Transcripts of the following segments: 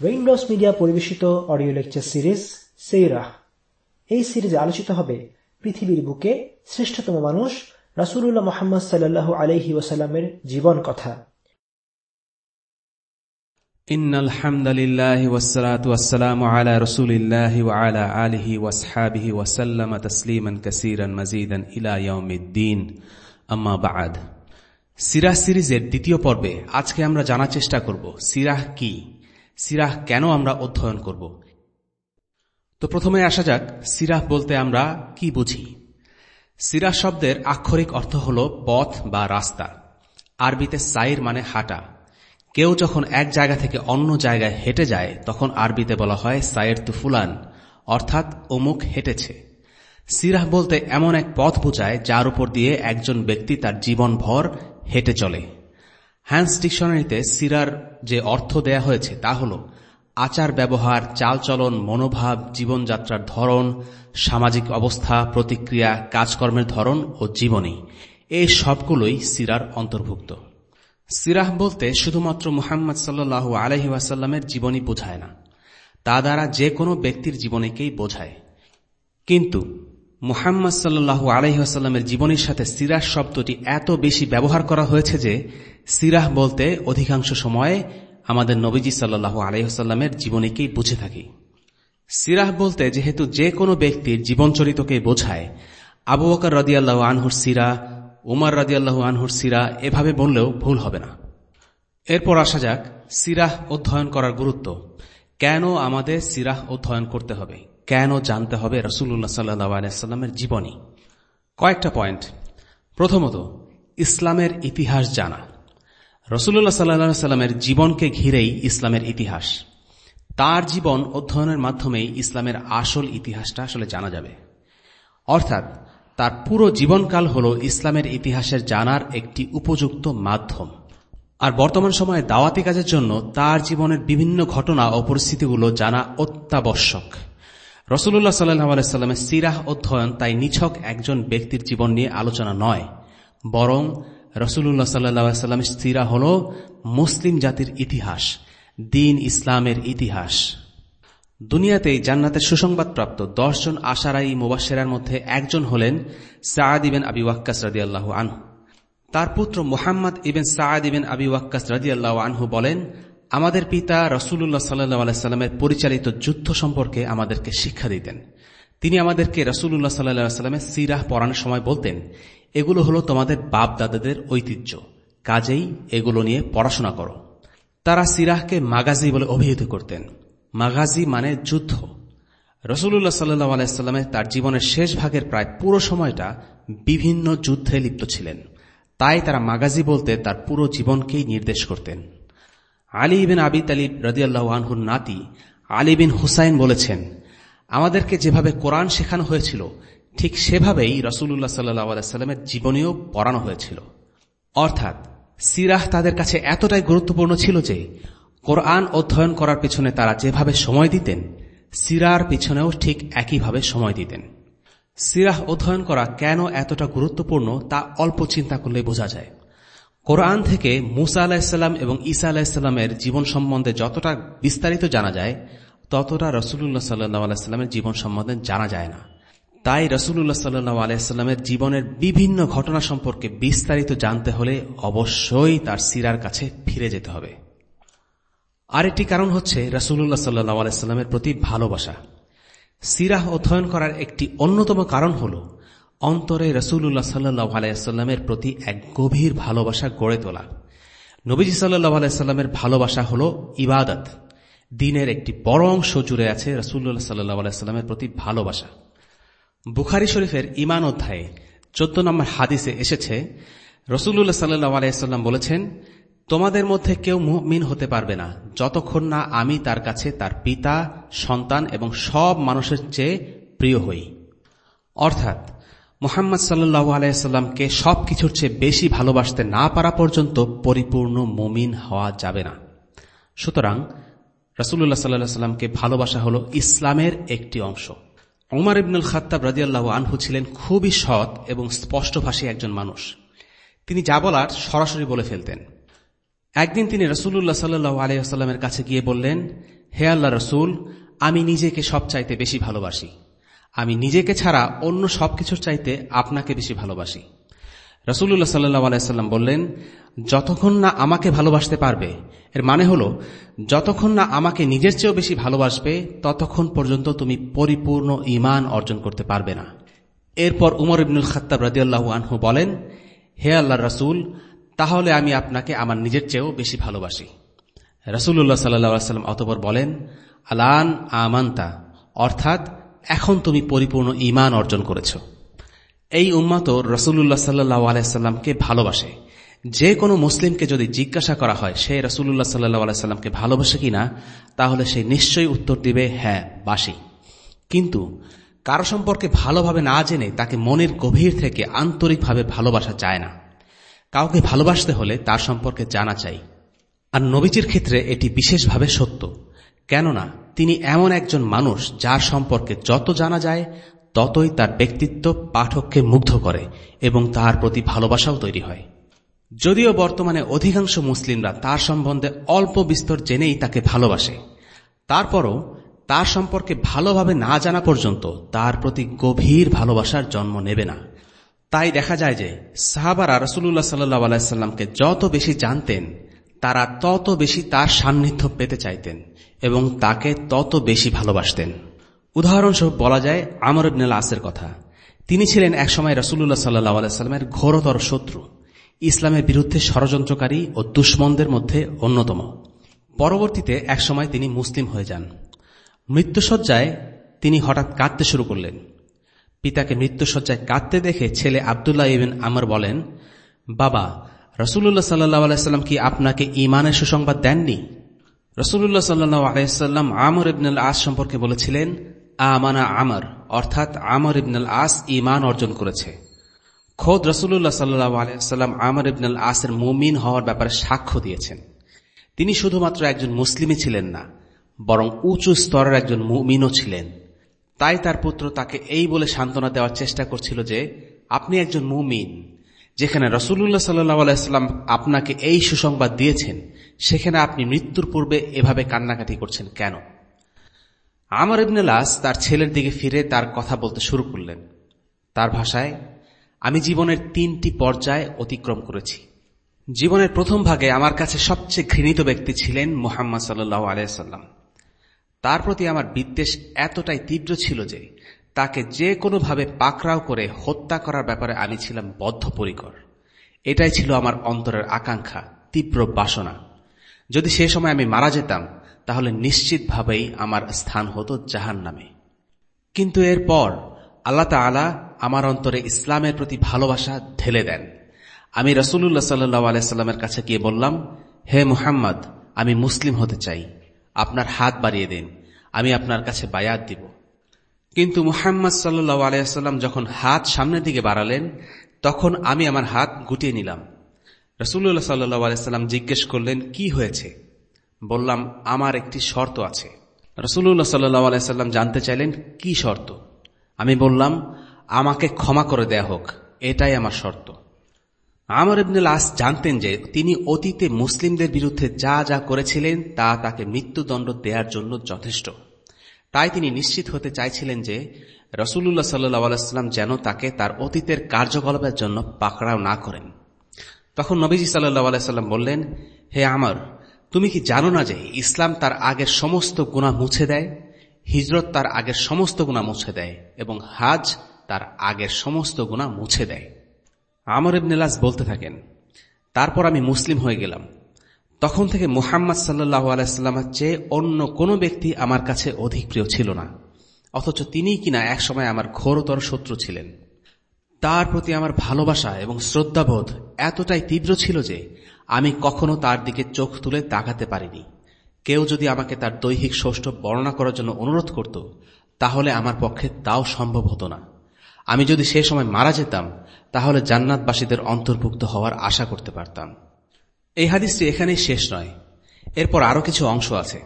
Windows media পরিবেশিত audio lecture series সেইরাহ এই সিরিজে আলোচিত হবে পৃথিবীর বুকে শ্রেষ্ঠতম মানুষ রাসুল্লাহ মোহাম্মদ সাল্লাহ আলহি ওসাল্লামের জীবন কথা إن الحمد لله والصلاة والسلام على رسول الله وعلى آله واصحابه وسلم تسليما كثيرا مزيدا إلى يوم الدين أما بعد সিরাহ সিরিজের দ্বিতীয় পর্বে আজকে আমরা জানার চেষ্টা করব সিরাহ কি সিরাহ কেন আমরা অধ্যয়ন করব? তো প্রথমে আসা যাক, সিরাহ বলতে আমরা কি বুঝি? সিরাহ শব্দের আক্ষরিক অর্থ হল পথ বা রাস্তা। আরবিতে সাইর মানে হাঁটা। কেউ যখন এক জায়গা থেকে অন্য জায়গায় হেঁটে যায়, তখন আরবিতে বলা হয় সায়ের তু ফুলান, অর্থাৎ অমুক হেঁটেছে। সিরাহ বলতে এমন এক পথ বোঝায় যার উপর দিয়ে একজন ব্যক্তি তার জীবনভর হেঁটে চলে। হ্যান্স ডিকশনারিতে সিরার যে অর্থ দেয়া হয়েছে তা হল আচার ব্যবহার, চালচলন, মনোভাব, জীবনযাত্রার ধরন, সামাজিক অবস্থা, প্রতিক্রিয়া, কাজকর্মের ধরন ও জীবনী। এই সবগুলোই সিরার অন্তর্ভুক্ত। সিরাহ বলতে শুধুমাত্র মুহাম্মদ সাল্লু আলহি ওয়াসাল্লামের জীবনী বোঝায় না। তা দ্বারা যে কোনো ব্যক্তির জীবনীকেই বোঝায়। কিন্তু মুহাম্মদ সাল্লু আলহিহাস্লামের জীবনীর সাথে সিরাহ শব্দটি এত বেশি ব্যবহার করা হয়েছে যে সিরাহ বলতে অধিকাংশ সময়ে আমাদের নবীজি সাল্লু আলহিহাস্লামের জীবনীকেই বুঝে থাকি। সিরাহ বলতে যেহেতু যে কোনো ব্যক্তির জীবনচরিতকে বোঝায়, আবু বকর রদিয়াল্লাহ আনহুর সিরা উমার রাজিয়াল্লাহু আনহুর সিরা এভাবে বললেও ভুল হবে না। এরপর আসা যাক সিরাহ অধ্যয়ন করার গুরুত্ব। কেন আমাদের সিরাহ অধ্যয়ন করতে হবে? কেন জানতে হবে রসুল্লাহ সাল্লাহ আলাইস্লামের জীবনী? কয়েকটা পয়েন্ট। প্রথমত, ইসলামের ইতিহাস জানা। রসুল্লাহ সাল্লাহ সাল্লামের জীবনকে ঘিরেই ইসলামের ইতিহাস। তার জীবন অধ্যয়নের মাধ্যমেই ইসলামের আসল ইতিহাসটা আসলে জানা যাবে। অর্থাৎ, তার পুরো জীবনকাল হল ইসলামের ইতিহাসের জানার একটি উপযুক্ত মাধ্যম। আর বর্তমান সময়ে দাওয়াতি কাজের জন্য তার জীবনের বিভিন্ন ঘটনা ও পরিস্থিতিগুলো জানা অত্যাবশ্যক। রসুল্লাহ সাল্লাহ আলাইস্লামের সিরাহ অধ্যয়ন তাই নিছক একজন ব্যক্তির জীবন নিয়ে আলোচনা নয়, বরং রসুল্লাহ সাল্লাহ সাল্লামের সিরা হল মুসলিম জাতির ইতিহাস, দিন ইসলামের ইতিহাস। দুনিয়াতেই জান্নাতের সুসংবাদপ্রাপ্ত দশজন আশারাই মুবাসেরার মধ্যে একজন হলেন সাদ ইবেন আবি ওয়াক্কাস রাজি আল্লাহ আনহু। তার পুত্র মোহাম্মদ ইবেন সাদ ইবেন আবি ওয়াক্কাস আল্লাহ আনহু বলেন আমাদের পিতা রসুল্লাহ সাল্লাহ আলাইস্লামের পরিচালিত যুদ্ধ সম্পর্কে আমাদেরকে শিক্ষা দিতেন। তিনি আমাদেরকে রসুল্লাহ সাল্লাহ সিরাহ পড়ানোর সময় বলতেন, এগুলো হলো তোমাদের বাপ দাদাদের ঐতিহ্য। কাজেই এগুলো নিয়ে পড়াশোনা করো। তারা সিরাহকে মাগাজি বলে অভিহিত করতেন। মাগাজি মানে যুদ্ধ। রসুল্লাহ সাল্লাহ আলাইস্লামের তার জীবনের শেষ ভাগের প্রায় পুরো সময়টা বিভিন্ন যুদ্ধে লিপ্ত ছিলেন। তাই তারা মাগাজি বলতে তার পুরো জীবনকেই নির্দেশ করতেন। আলী বিন আবি তালিব রদিয়াল্লাহ আনহুর নাতি আলী বিন হুসাইন বলেছেন, আমাদেরকে যেভাবে কোরআন শেখানো হয়েছিল, ঠিক সেভাবেই রসুল্লাহ সাল্লাহ আলাইস্লামের জীবনীও পড়ানো হয়েছিল। অর্থাৎ সিরাহ তাদের কাছে এতটাই গুরুত্বপূর্ণ ছিল যে, কোরআন অধ্যয়ন করার পিছনে তারা যেভাবে সময় দিতেন, সিরার পিছনেও ঠিক একইভাবে সময় দিতেন। সিরাহ অধ্যয়ন করা কেন এতটা গুরুত্বপূর্ণ তা অল্প চিন্তা করলে বোঝা যায়। কোরআন থেকে মুসা আলাহিসাল্লাম এবং ঈসা আলাহিসাল্লামের জীবন সম্বন্ধে যতটা বিস্তারিত জানা যায়, ততটা রসুল্লাহ সাল্লাহ আলাইস্লামের জীবন সম্বন্ধে জানা যায় না। তাই রসুল্লাহ সাল্লাহ আলাইস্লামের জীবনের বিভিন্ন ঘটনা সম্পর্কে বিস্তারিত জানতে হলে অবশ্যই তার সিরার কাছে ফিরে যেতে হবে। আরেকটি কারণ হচ্ছে রসুল্লাহ সাল্লাহ আলাইস্লামের প্রতি ভালোবাসা। সিরাহ অধ্যয়ন করার একটি অন্যতম কারণ হল অন্তরে রসুল্লাহ সাল্লাহ আলাইস্লামের প্রতি এক গভীর ভালোবাসা গড়ে তোলা। নবীজি সাল্লাহ আলাইস্লামের ভালোবাসা হল ইবাদত। দিনের একটি বড় অংশ জুড়ে আছে রসুল্লাহ সাল্লাহ আলাইস্লামের প্রতি ভালোবাসা। বুখারি শরীফের ইমান অধ্যায়ে চোদ্দ নম্বর হাদিসে এসেছে রসুল্লাহ সাল্লাহ আলাইস্লাম বলেছেন, তোমাদের মধ্যে কেউ মুমিন হতে পারবে না, যতক্ষণ না আমি তার কাছে তার পিতা, সন্তান এবং সব মানুষের চেয়ে প্রিয় হই। অর্থাৎ মোহাম্মদ সাল্লু আলাইসাল্লামকে সব কিছুর চেয়ে বেশি ভালোবাসতে না পারা পর্যন্ত পরিপূর্ণ মুমিন হওয়া যাবে না। সুতরাং রসুল্লাহ সাল্লাহ সাল্লামকে ভালোবাসা হল ইসলামের একটি অংশ। ওমর ইবনুল খাত্তাব রাজিয়াল্লাহ আনহু ছিলেন খুবই সৎ এবং স্পষ্টভাষী একজন মানুষ। তিনি যা বলার সরাসরি বলে ফেলতেন। একদিন তিনি রসুল্লাহ সাল্লু আলিয়াস্লামের কাছে গিয়ে বললেন, হে আল্লাহ রসুল, আমি নিজেকে সব চাইতে বেশি ভালোবাসি। আমি নিজেকে ছাড়া অন্য সব কিছুর চাইতে আপনাকে বেশি ভালোবাসি। রসুল্লাহ সাল্লাহ আলাইসাল্লাম বললেন, যতক্ষণ না আমাকে ভালোবাসতে পারবে, এর মানে হল, যতক্ষণ না আমাকে নিজের চেয়েও বেশি ভালোবাসবে, ততক্ষণ পর্যন্ত তুমি পরিপূর্ণ ইমান অর্জন করতে পারবে না। এরপর উমর ইবনুল খাত্তাব রাজিয়াল্লাহ আনহু বলেন, হে আল্লাহ রসুল, তাহলে আমি আপনাকে আমার নিজের চেয়েও বেশি ভালোবাসি। রসুল্লাহ সাল্লাহ সাল্লাম অতপর বলেন, আলান আমান্তা, অর্থাৎ এখন তুমি পরিপূর্ণ ইমান অর্জন করেছ। এই উম্মাত রসুল্লাহ সাল্লাহ আলাইসাল্লামকে ভালোবাসে। যে কোনো মুসলিমকে যদি জিজ্ঞাসা করা হয়, সে রসুল্লাহ সাল্লাহ আলাইসাল্লামকে ভালোবাসে কিনা, তাহলে সে নিশ্চয়ই উত্তর দিবে হ্যাঁ বাসি। কিন্তু কারও সম্পর্কে ভালোভাবে না জেনে তাকে মনের গভীর থেকে আন্তরিকভাবে ভালোবাসা যায় না। কাউকে ভালোবাসতে হলে তার সম্পর্কে জানা চাই। আর নবীজির ক্ষেত্রে এটি বিশেষভাবে সত্য। কেননা তিনি এমন একজন মানুষ যার সম্পর্কে যত জানা যায়, ততই তার ব্যক্তিত্ব পাঠককে মুগ্ধ করে এবং তার প্রতি ভালোবাসাও তৈরি হয়। যদিও বর্তমানে অধিকাংশ মুসলিমরা তার সম্বন্ধে অল্প বিস্তর জেনেই তাকে ভালোবাসে। তারপরও তার সম্পর্কে ভালোভাবে না জানা পর্যন্ত তার প্রতি গভীর ভালোবাসার জন্ম নেবে না। তাই দেখা যায় যে সাহাবারা রসুল্লাহ সাল্লাহ যত বেশি জানতেন, তারা তত বেশি তার সান্নিধ্য পেতে চাইতেন এবং তাকে তত বেশি ভালোবাসতেন। উদাহরণস্বরূপ বলা যায় আমর ইবনুল আসের কথা। তিনি ছিলেন একসময় রসুল্লাহ সাল্লাহ আলাইস্লামের ঘোরতর শত্রু। ইসলামের বিরুদ্ধে ষড়যন্ত্রকারী ও দুশ্মনদের মধ্যে অন্যতম। পরবর্তীতে একসময় তিনি মুসলিম হয়ে যান। মৃত্যুসজ্জায় তিনি হঠাৎ কাঁদতে শুরু করলেন। পিতাকে মৃত্যুসজ্জায় কাঁদতে দেখে ছেলে আবদুল্লাহ ইবিন আমর বলেন, বাবা রসুল্লাহ সাল্লাহ আলাইস্লাম কি আপনাকে ইমানের সুসংবাদ দেননি? রসুল্লাহ সাল্লাহ আলাইসাল্লাম আমর ইবনুল আস সম্পর্কে বলেছিলেন, আমানা আমর অর্থাৎ আমর ইবনুল আস ইমান অর্জন করেছে। খোদ রসুল্লাহ সাল্লাহ আলাইসাল্লাম আমর ইবনুল আসের মুমিন হওয়ার ব্যাপারে সাক্ষ্য দিয়েছেন। তিনি শুধুমাত্র একজন মুসলিমই ছিলেন না, বরং উঁচু স্তরের একজন মুমিনও ছিলেন। তাই তার পুত্র তাকে এই বলে সান্ত্বনা দেওয়ার চেষ্টা করছিল যে, আপনি একজন মুমিন যেখানে রসুল্লাহ সাল্লাহ আলাইস্লাম আপনাকে এই সুসংবাদ দিয়েছেন, সেখানে আপনি মৃত্যুর পূর্বে এভাবে কান্নাকাটি করছেন কেন? আমার ইবনেলাস তার ছেলের দিকে ফিরে তার কথা বলতে শুরু করলেন। তার ভাষায়, আমি জীবনের তিনটি পর্যায় অতিক্রম করেছি। জীবনের প্রথম ভাগে আমার কাছে সবচেয়ে ঘৃণিত ব্যক্তি ছিলেন মোহাম্মদ সাল্লাহ আলাইসাল্লাম তার প্রতি আমার বিদ্বেষ এতটাই তীব্র ছিল যে তাকে যে কোনোভাবে পাকড়াও করে হত্যা করার ব্যাপারে আমি ছিলাম বদ্ধপরিকর। এটাই ছিল আমার অন্তরের আকাঙ্ক্ষা, তীব্র বাসনা। যদি সে সময় আমি মারা যেতাম, তাহলে নিশ্চিতভাবেই আমার স্থান হতো জাহান নামে কিন্তু এরপর আল্লাহ তালা আমার অন্তরে ইসলামের প্রতি ভালোবাসা ঢেলে দেন। আমি রসুল্লাহ সাল্লু আলাইস্লামের কাছে গিয়ে বললাম, হে মুহাম্মদ, আমি মুসলিম হতে চাই। আপনার হাত বাড়িয়ে দিন। আমি আপনার কাছে বায়াত দিব। কিন্তু মুহাম্মদ সাল্লু আলাইসাল্লাম যখন হাত সামনের দিকে বাড়ালেন, তখন আমি আমার হাত গুটিয়ে নিলাম। রসুল্লাহ সাল্লু আলাইসাল্লাম জিজ্ঞেস করলেন, কি হয়েছে? বললাম, আমার একটি শর্ত আছে। রসুল্লাহ সাল্লু আলাইসাল্লাম জানতে চাইলেন, কি শর্ত? আমি বললাম, আমাকে ক্ষমা করে দেয়া হোক, এটাই আমার শর্ত। আমার ইবনুল আস জানতেন যে তিনি অতীতে মুসলিমদের বিরুদ্ধে যা যা করেছিলেন, তা তাকে মৃত্যুদণ্ড দেওয়ার জন্য যথেষ্ট। তাই তিনি নিশ্চিত হতে চাইছিলেন যে রসুল্লাহ সাল্লাম যেন তাকে তার অতীতের কার্যকলাপের জন্য পাকড়াও না করেন। তখন নবীজি সাল্লাহ সাল্লাম বললেন, হে আমার, তুমি কি জানো না যে ইসলাম তার আগের সমস্ত গুণা মুছে দেয়, হিজরত তার আগের সমস্ত গুণা মুছে দেয় এবং হাজ তার আগের সমস্ত গুণা মুছে দেয়? আমর ইবনেলাস বলতে থাকেন, তারপর আমি মুসলিম হয়ে গেলাম। তখন থেকে মুহাম্মদ সাল্লাহ আলাইস্লামের চেয়ে অন্য কোনো ব্যক্তি আমার কাছে অধিক প্রিয় ছিল না। অথচ তিনি কিনা একসময় আমার ঘোরতর শত্রু ছিলেন। তার প্রতি আমার ভালোবাসা এবং শ্রদ্ধাবোধ এতটাই তীব্র ছিল যে আমি কখনো তার দিকে চোখ তুলে তাকাতে পারিনি। কেউ যদি আমাকে তার দৈহিক ষষ্ঠ বর্ণনা করার জন্য অনুরোধ করত, তাহলে আমার পক্ষে তাও সম্ভব হতো না। আমি যদি সে সময় মারা যেতাম, তাহলে জান্নাতবাসীদের অন্তর্ভুক্ত হওয়ার আশা করতে পারতাম। এই হাদিসটি এখানেই শেষ নয়। এরপর আরও কিছু অংশ আছে।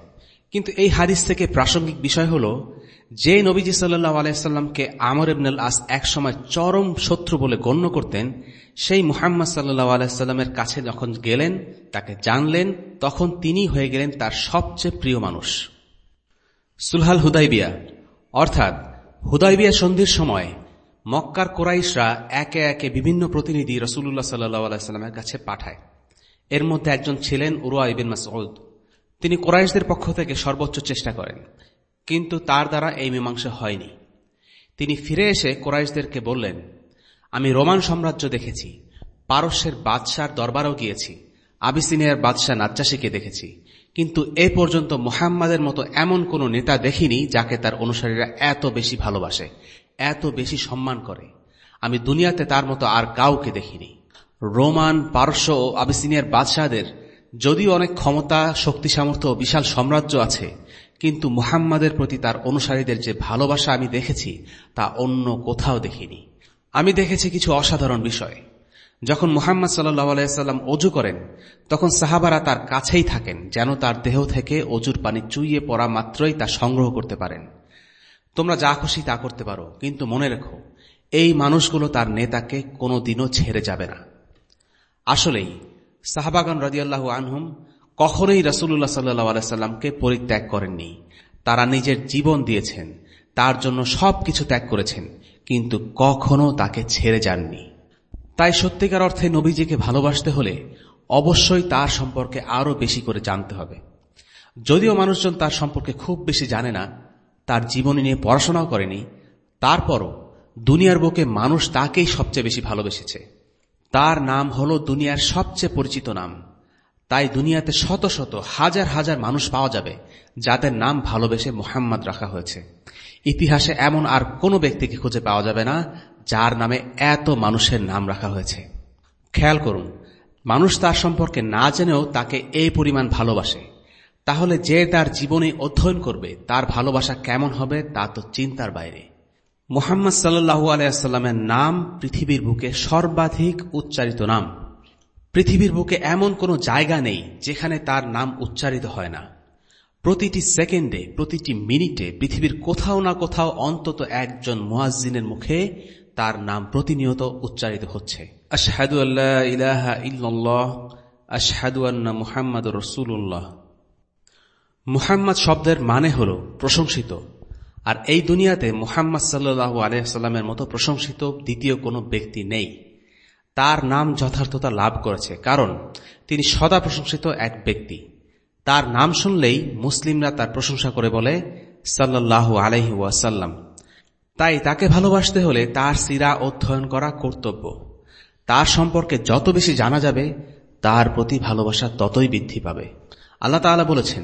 কিন্তু এই হাদিস থেকে প্রাসঙ্গিক বিষয় হল, যে নবীজি সাল্লাহ আলাইসাল্লামকে আমর ইবনুল আস একসময় চরম শত্রু বলে গণ্য করতেন, সেই মুহাম্মদ সাল্লাহ আলাইস্লামের কাছে যখন গেলেন, তাকে জানলেন, তখন তিনি হয়ে গেলেন তার সবচেয়ে প্রিয় মানুষ। সুলহাল হুদাইবিয়া। অর্থাৎ, হুদাইবিয়া সন্ধির সময় মক্কার কোরাইশরা একে একে বিভিন্ন প্রতিনিধি রসুল্লাহ সাল্লামের কাছে পাঠায়। এর মধ্যে একজন ছিলেন উরুয়া ইবিন মাসউদ। তিনি কোরাইশদের পক্ষ থেকে সর্বোচ্চ চেষ্টা করেন, কিন্তু তার দ্বারা এই মীমাংসা হয়নি। তিনি ফিরে এসে কোরাইশদেরকে বললেন, আমি রোমান সাম্রাজ্য দেখেছি, পারস্যের বাদশার দরবারও গিয়েছি, আবিসিনিয়ার বাদশাহ নাজ্জাসীকে দেখেছি, কিন্তু এ পর্যন্ত মোহাম্মদের মতো এমন কোন নেতা দেখিনি যাকে তার অনুসারীরা এত বেশি ভালোবাসে, এত বেশি সম্মান করে। আমি দুনিয়াতে তার মতো আর কাউকে দেখিনি। রোমান, পারস্য ও আবিসিনিয়ার বাদশাহদের, যদিও অনেক ক্ষমতা, শক্তি, সামর্থ্য বিশাল সাম্রাজ্য আছে, কিন্তু মুহাম্মাদের প্রতি তার অনুসারীদের যে ভালোবাসা আমি দেখেছি, তা অন্য কোথাও দেখিনি। আমি দেখেছি কিছু অসাধারণ বিষয়। যখন মুহাম্মদ সাল্লাম অজু করেন, তখন সাহাবারা তার কাছেই থাকেন, যেন তার দেহ থেকে অজুর পানি চুইয়ে পড়া মাত্রই তা সংগ্রহ করতে পারেন। তোমরা যা খুশি তা করতে পারো, কিন্তু মনে রেখো, এই মানুষগুলো তার নেতাকে কোনো দিনও ছেড়ে যাবে না। আসলেই, সাহাবাগান রাজিয়াল্লাহ আনহুম কখনোই রসুল্লাহ সাল্লাহ আলাইসাল্লামকে পরিত্যাগ করেননি। তারা নিজের জীবন দিয়েছেন, তার জন্য সব কিছু ত্যাগ করেছেন, কিন্তু কখনো তাকে ছেড়ে যাননি। তাই সত্যিকার অর্থে নবীজিকে ভালোবাসতে হলে অবশ্যই তার সম্পর্কে আরও বেশি করে জানতে হবে। যদিও মানুষজন তার সম্পর্কে খুব বেশি জানে না, তার জীবনী নিয়ে পড়াশোনাও করেনি, তারপরও দুনিয়ার বুকে মানুষ তাকেই সবচেয়ে বেশি ভালোবেসেছে। তার নাম হল দুনিয়ার সবচেয়ে পরিচিত নাম। তাই দুনিয়াতে শত শত, হাজার হাজার মানুষ পাওয়া যাবে, যাদের নাম ভালোবেসে মোহাম্মদ রাখা হয়েছে। ইতিহাসে এমন আর কোনো ব্যক্তিকে খুঁজে পাওয়া যাবে না, যার নামে এত মানুষের নাম রাখা হয়েছে। খেয়াল করুন, মানুষ তার সম্পর্কে না জেনেও তাকে এই পরিমাণ ভালোবাসে। তাহলে যে তার জীবনে অধ্যয়ন করবে, তার ভালোবাসা কেমন হবে তা তো চিন্তার বাইরে। মোহাম্মদ সাল্লু আলাইসাল্লামের নাম পৃথিবীর বুকে সর্বাধিক উচ্চারিত নাম। পৃথিবীর বুকে এমন কোনো জায়গা নেই যেখানে তার নাম উচ্চারিত হয় না। প্রতিটি সেকেন্ডে প্রতিটি মিনিটে পৃথিবীর কোথাও না কোথাও অন্তত একজন মুয়াজ্জিনের মুখে তার নাম প্রতিনিয়ত উচ্চারিত হচ্ছে। আশহাদু আল্লাহ ইলাহা ইল্লাল্লাহ আশহাদু আন্না মুহাম্মদ রসুল্লাহ মুহাম্মদ শব্দের মানে হল প্রশংসিত। আর এই দুনিয়াতে মুহাম্মদ সাল্লু আলহামের মতো প্রশংসিত দ্বিতীয় কোনো ব্যক্তি নেই। তার নাম যথার্থতা লাভ করেছে, কারণ তিনি সদা প্রশংসিত এক ব্যক্তি। তার নাম শুনলেই মুসলিমরা তার প্রশংসা করে বলে সাল্লাহ আলহি ওয়াসাল্লাম। তাই তাকে ভালোবাসতে হলে তার সিরা অধ্যয়ন করা কর্তব্য। তার সম্পর্কে যত বেশি জানা যাবে, তার প্রতি ভালোবাসা ততই বৃদ্ধি পাবে। আল্লাহ বলেছেন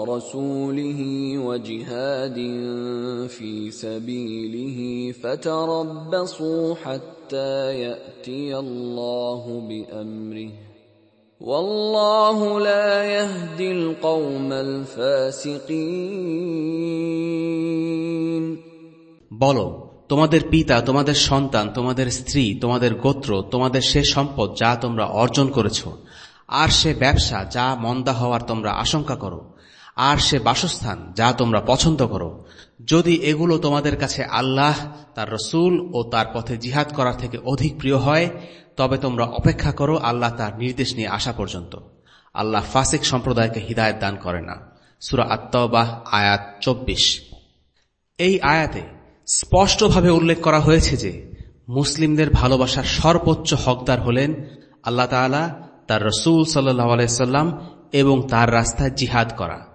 ورسوله وجهاد في سبيله فتربصوا حتى ياتي الله بامره والله لا يهدي القوم الفاسقين বলো তোমাদের পিতা তোমাদের সন্তান তোমাদের স্ত্রী তোমাদের গোত্র তোমাদের সে সম্পদ যা তোমরা অর্জন করেছ আর সে ব্যবসা যা মন্দা হওয়ার তোমরা আশঙ্কা করো আর সে বাসস্থান যা তোমরা পছন্দ করো। যদি এগুলো তোমাদের কাছে আল্লাহ, তার রসুল ও তার পথে জিহাদ করার থেকে অধিক প্রিয় হয়, তবে তোমরা অপেক্ষা করো আল্লাহ তার নির্দেশ নিয়ে আসা পর্যন্ত। আল্লাহ ফাসিক সম্প্রদায়কে হৃদায়ত দান করে না। সুরা আত্মাবাহ আয়াত চব্বিশ। এই আয়াতে স্পষ্টভাবে উল্লেখ করা হয়েছে যে, মুসলিমদের ভালোবাসার সর্বোচ্চ হকদার হলেন আল্লাহ তালা তার রসুল সাল্লাহ আলাইসাল্লাম এবং তার রাস্তায় জিহাদ করা।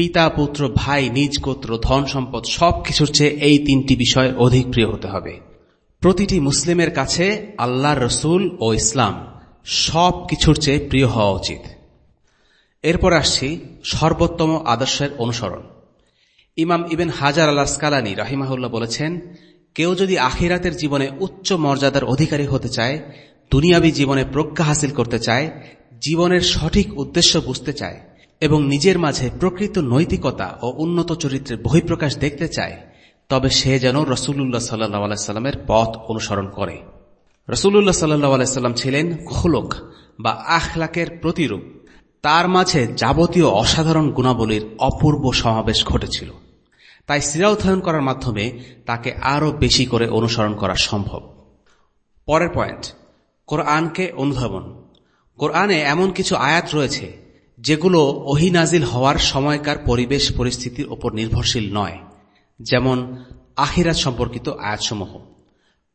পিতা, পুত্র, ভাই, নিজ গোত্র, ধন সম্পদ সবকিছুর চেয়ে এই তিনটি বিষয় অধিক প্রিয় হতে হবে। প্রতিটি মুসলিমের কাছে আল্লাহ রসুল ও ইসলাম সব কিছুর চেয়ে প্রিয় হওয়া উচিত। এরপর আসছি সর্বোত্তম আদর্শের অনুসরণ। ইমাম ইবেন হাজার আল্লাহ স্কালানি রাহিমাহুল্লাহ বলেছেন, কেউ যদি আখিরাতের জীবনে উচ্চ মর্যাদার অধিকারী হতে চায়, দুনিয়াবী জীবনে প্রজ্ঞা হাসিল করতে চায়, জীবনের সঠিক উদ্দেশ্য বুঝতে চায় এবং নিজের মাঝে প্রকৃত নৈতিকতা ও উন্নত চরিত্রের বহিঃপ্রকাশ দেখতে চায়, তবে সে যেন রসুল্লাহ সাল্লাহ আলাইস্লামের পথ অনুসরণ করে। রসুল্লাহ সাল্লাহ আলাইস্লাম ছিলেন খোলক বা আখলাকের প্রতিরূপ। তার মাঝে যাবতীয় অসাধারণ গুণাবলীর অপূর্ব সমাবেশ ঘটেছিল। তাই সিরা অধ্যয়ন করার মাধ্যমে তাকে আরও বেশি করে অনুসরণ করা সম্ভব। পরের পয়েন্ট, কোরআনকে অনুধাবন। কোরআনে এমন কিছু আয়াত রয়েছে যেগুলো ওহিনাজিল হওয়ার সময়কার পরিবেশ পরিস্থিতির ওপর নির্ভরশীল নয়, যেমন আখিরাত সম্পর্কিত আয়াতসমূহ।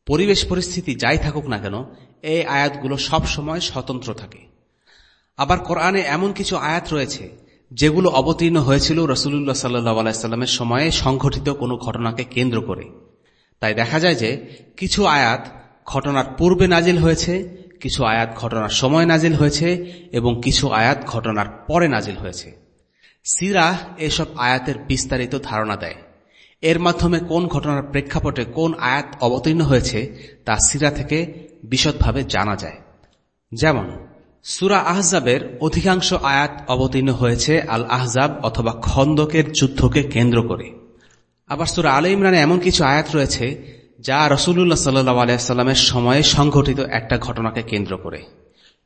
পরিবেশ পরিস্থিতি যাই থাকুক না কেন, এই আয়াতগুলো সব সময় স্বতন্ত্র থাকে। আবার কোরআনে এমন কিছু আয়াত রয়েছে, যেগুলো অবতীর্ণ হয়েছিল রসুল্লাহ সাল্লাহ আলাইস্লামের সময়ে সংঘটিত কোনো ঘটনাকে কেন্দ্র করে। তাই দেখা যায় যে কিছু আয়াত ঘটনার পূর্বে নাজিল হয়েছে কিছু আয়াত ঘটনার সময় নাজিল হয়েছে এবং কিছু আয়াত ঘটনার পরে নাজিল হয়েছে। সিরা এসব আয়াতের বিস্তারিত ধারণা দেয়। এর মাধ্যমে কোন ঘটনার প্রেক্ষাপটে কোন আয়াত অবতীর্ণ হয়েছে তা সিরা থেকে বিশদভাবে জানা যায়। যেমন, সুরা আহজাবের অধিকাংশ আয়াত অবতীর্ণ হয়েছে আল আহজাব অথবা খন্দকের যুদ্ধকে কেন্দ্র করে। আবার সুরা আল ইমরানে এমন কিছু আয়াত রয়েছে যা রসুল্লাহ সাল্লাহ আলিয়াল্লামের সময়ে সংঘটিত একটা ঘটনাকে কেন্দ্র করে।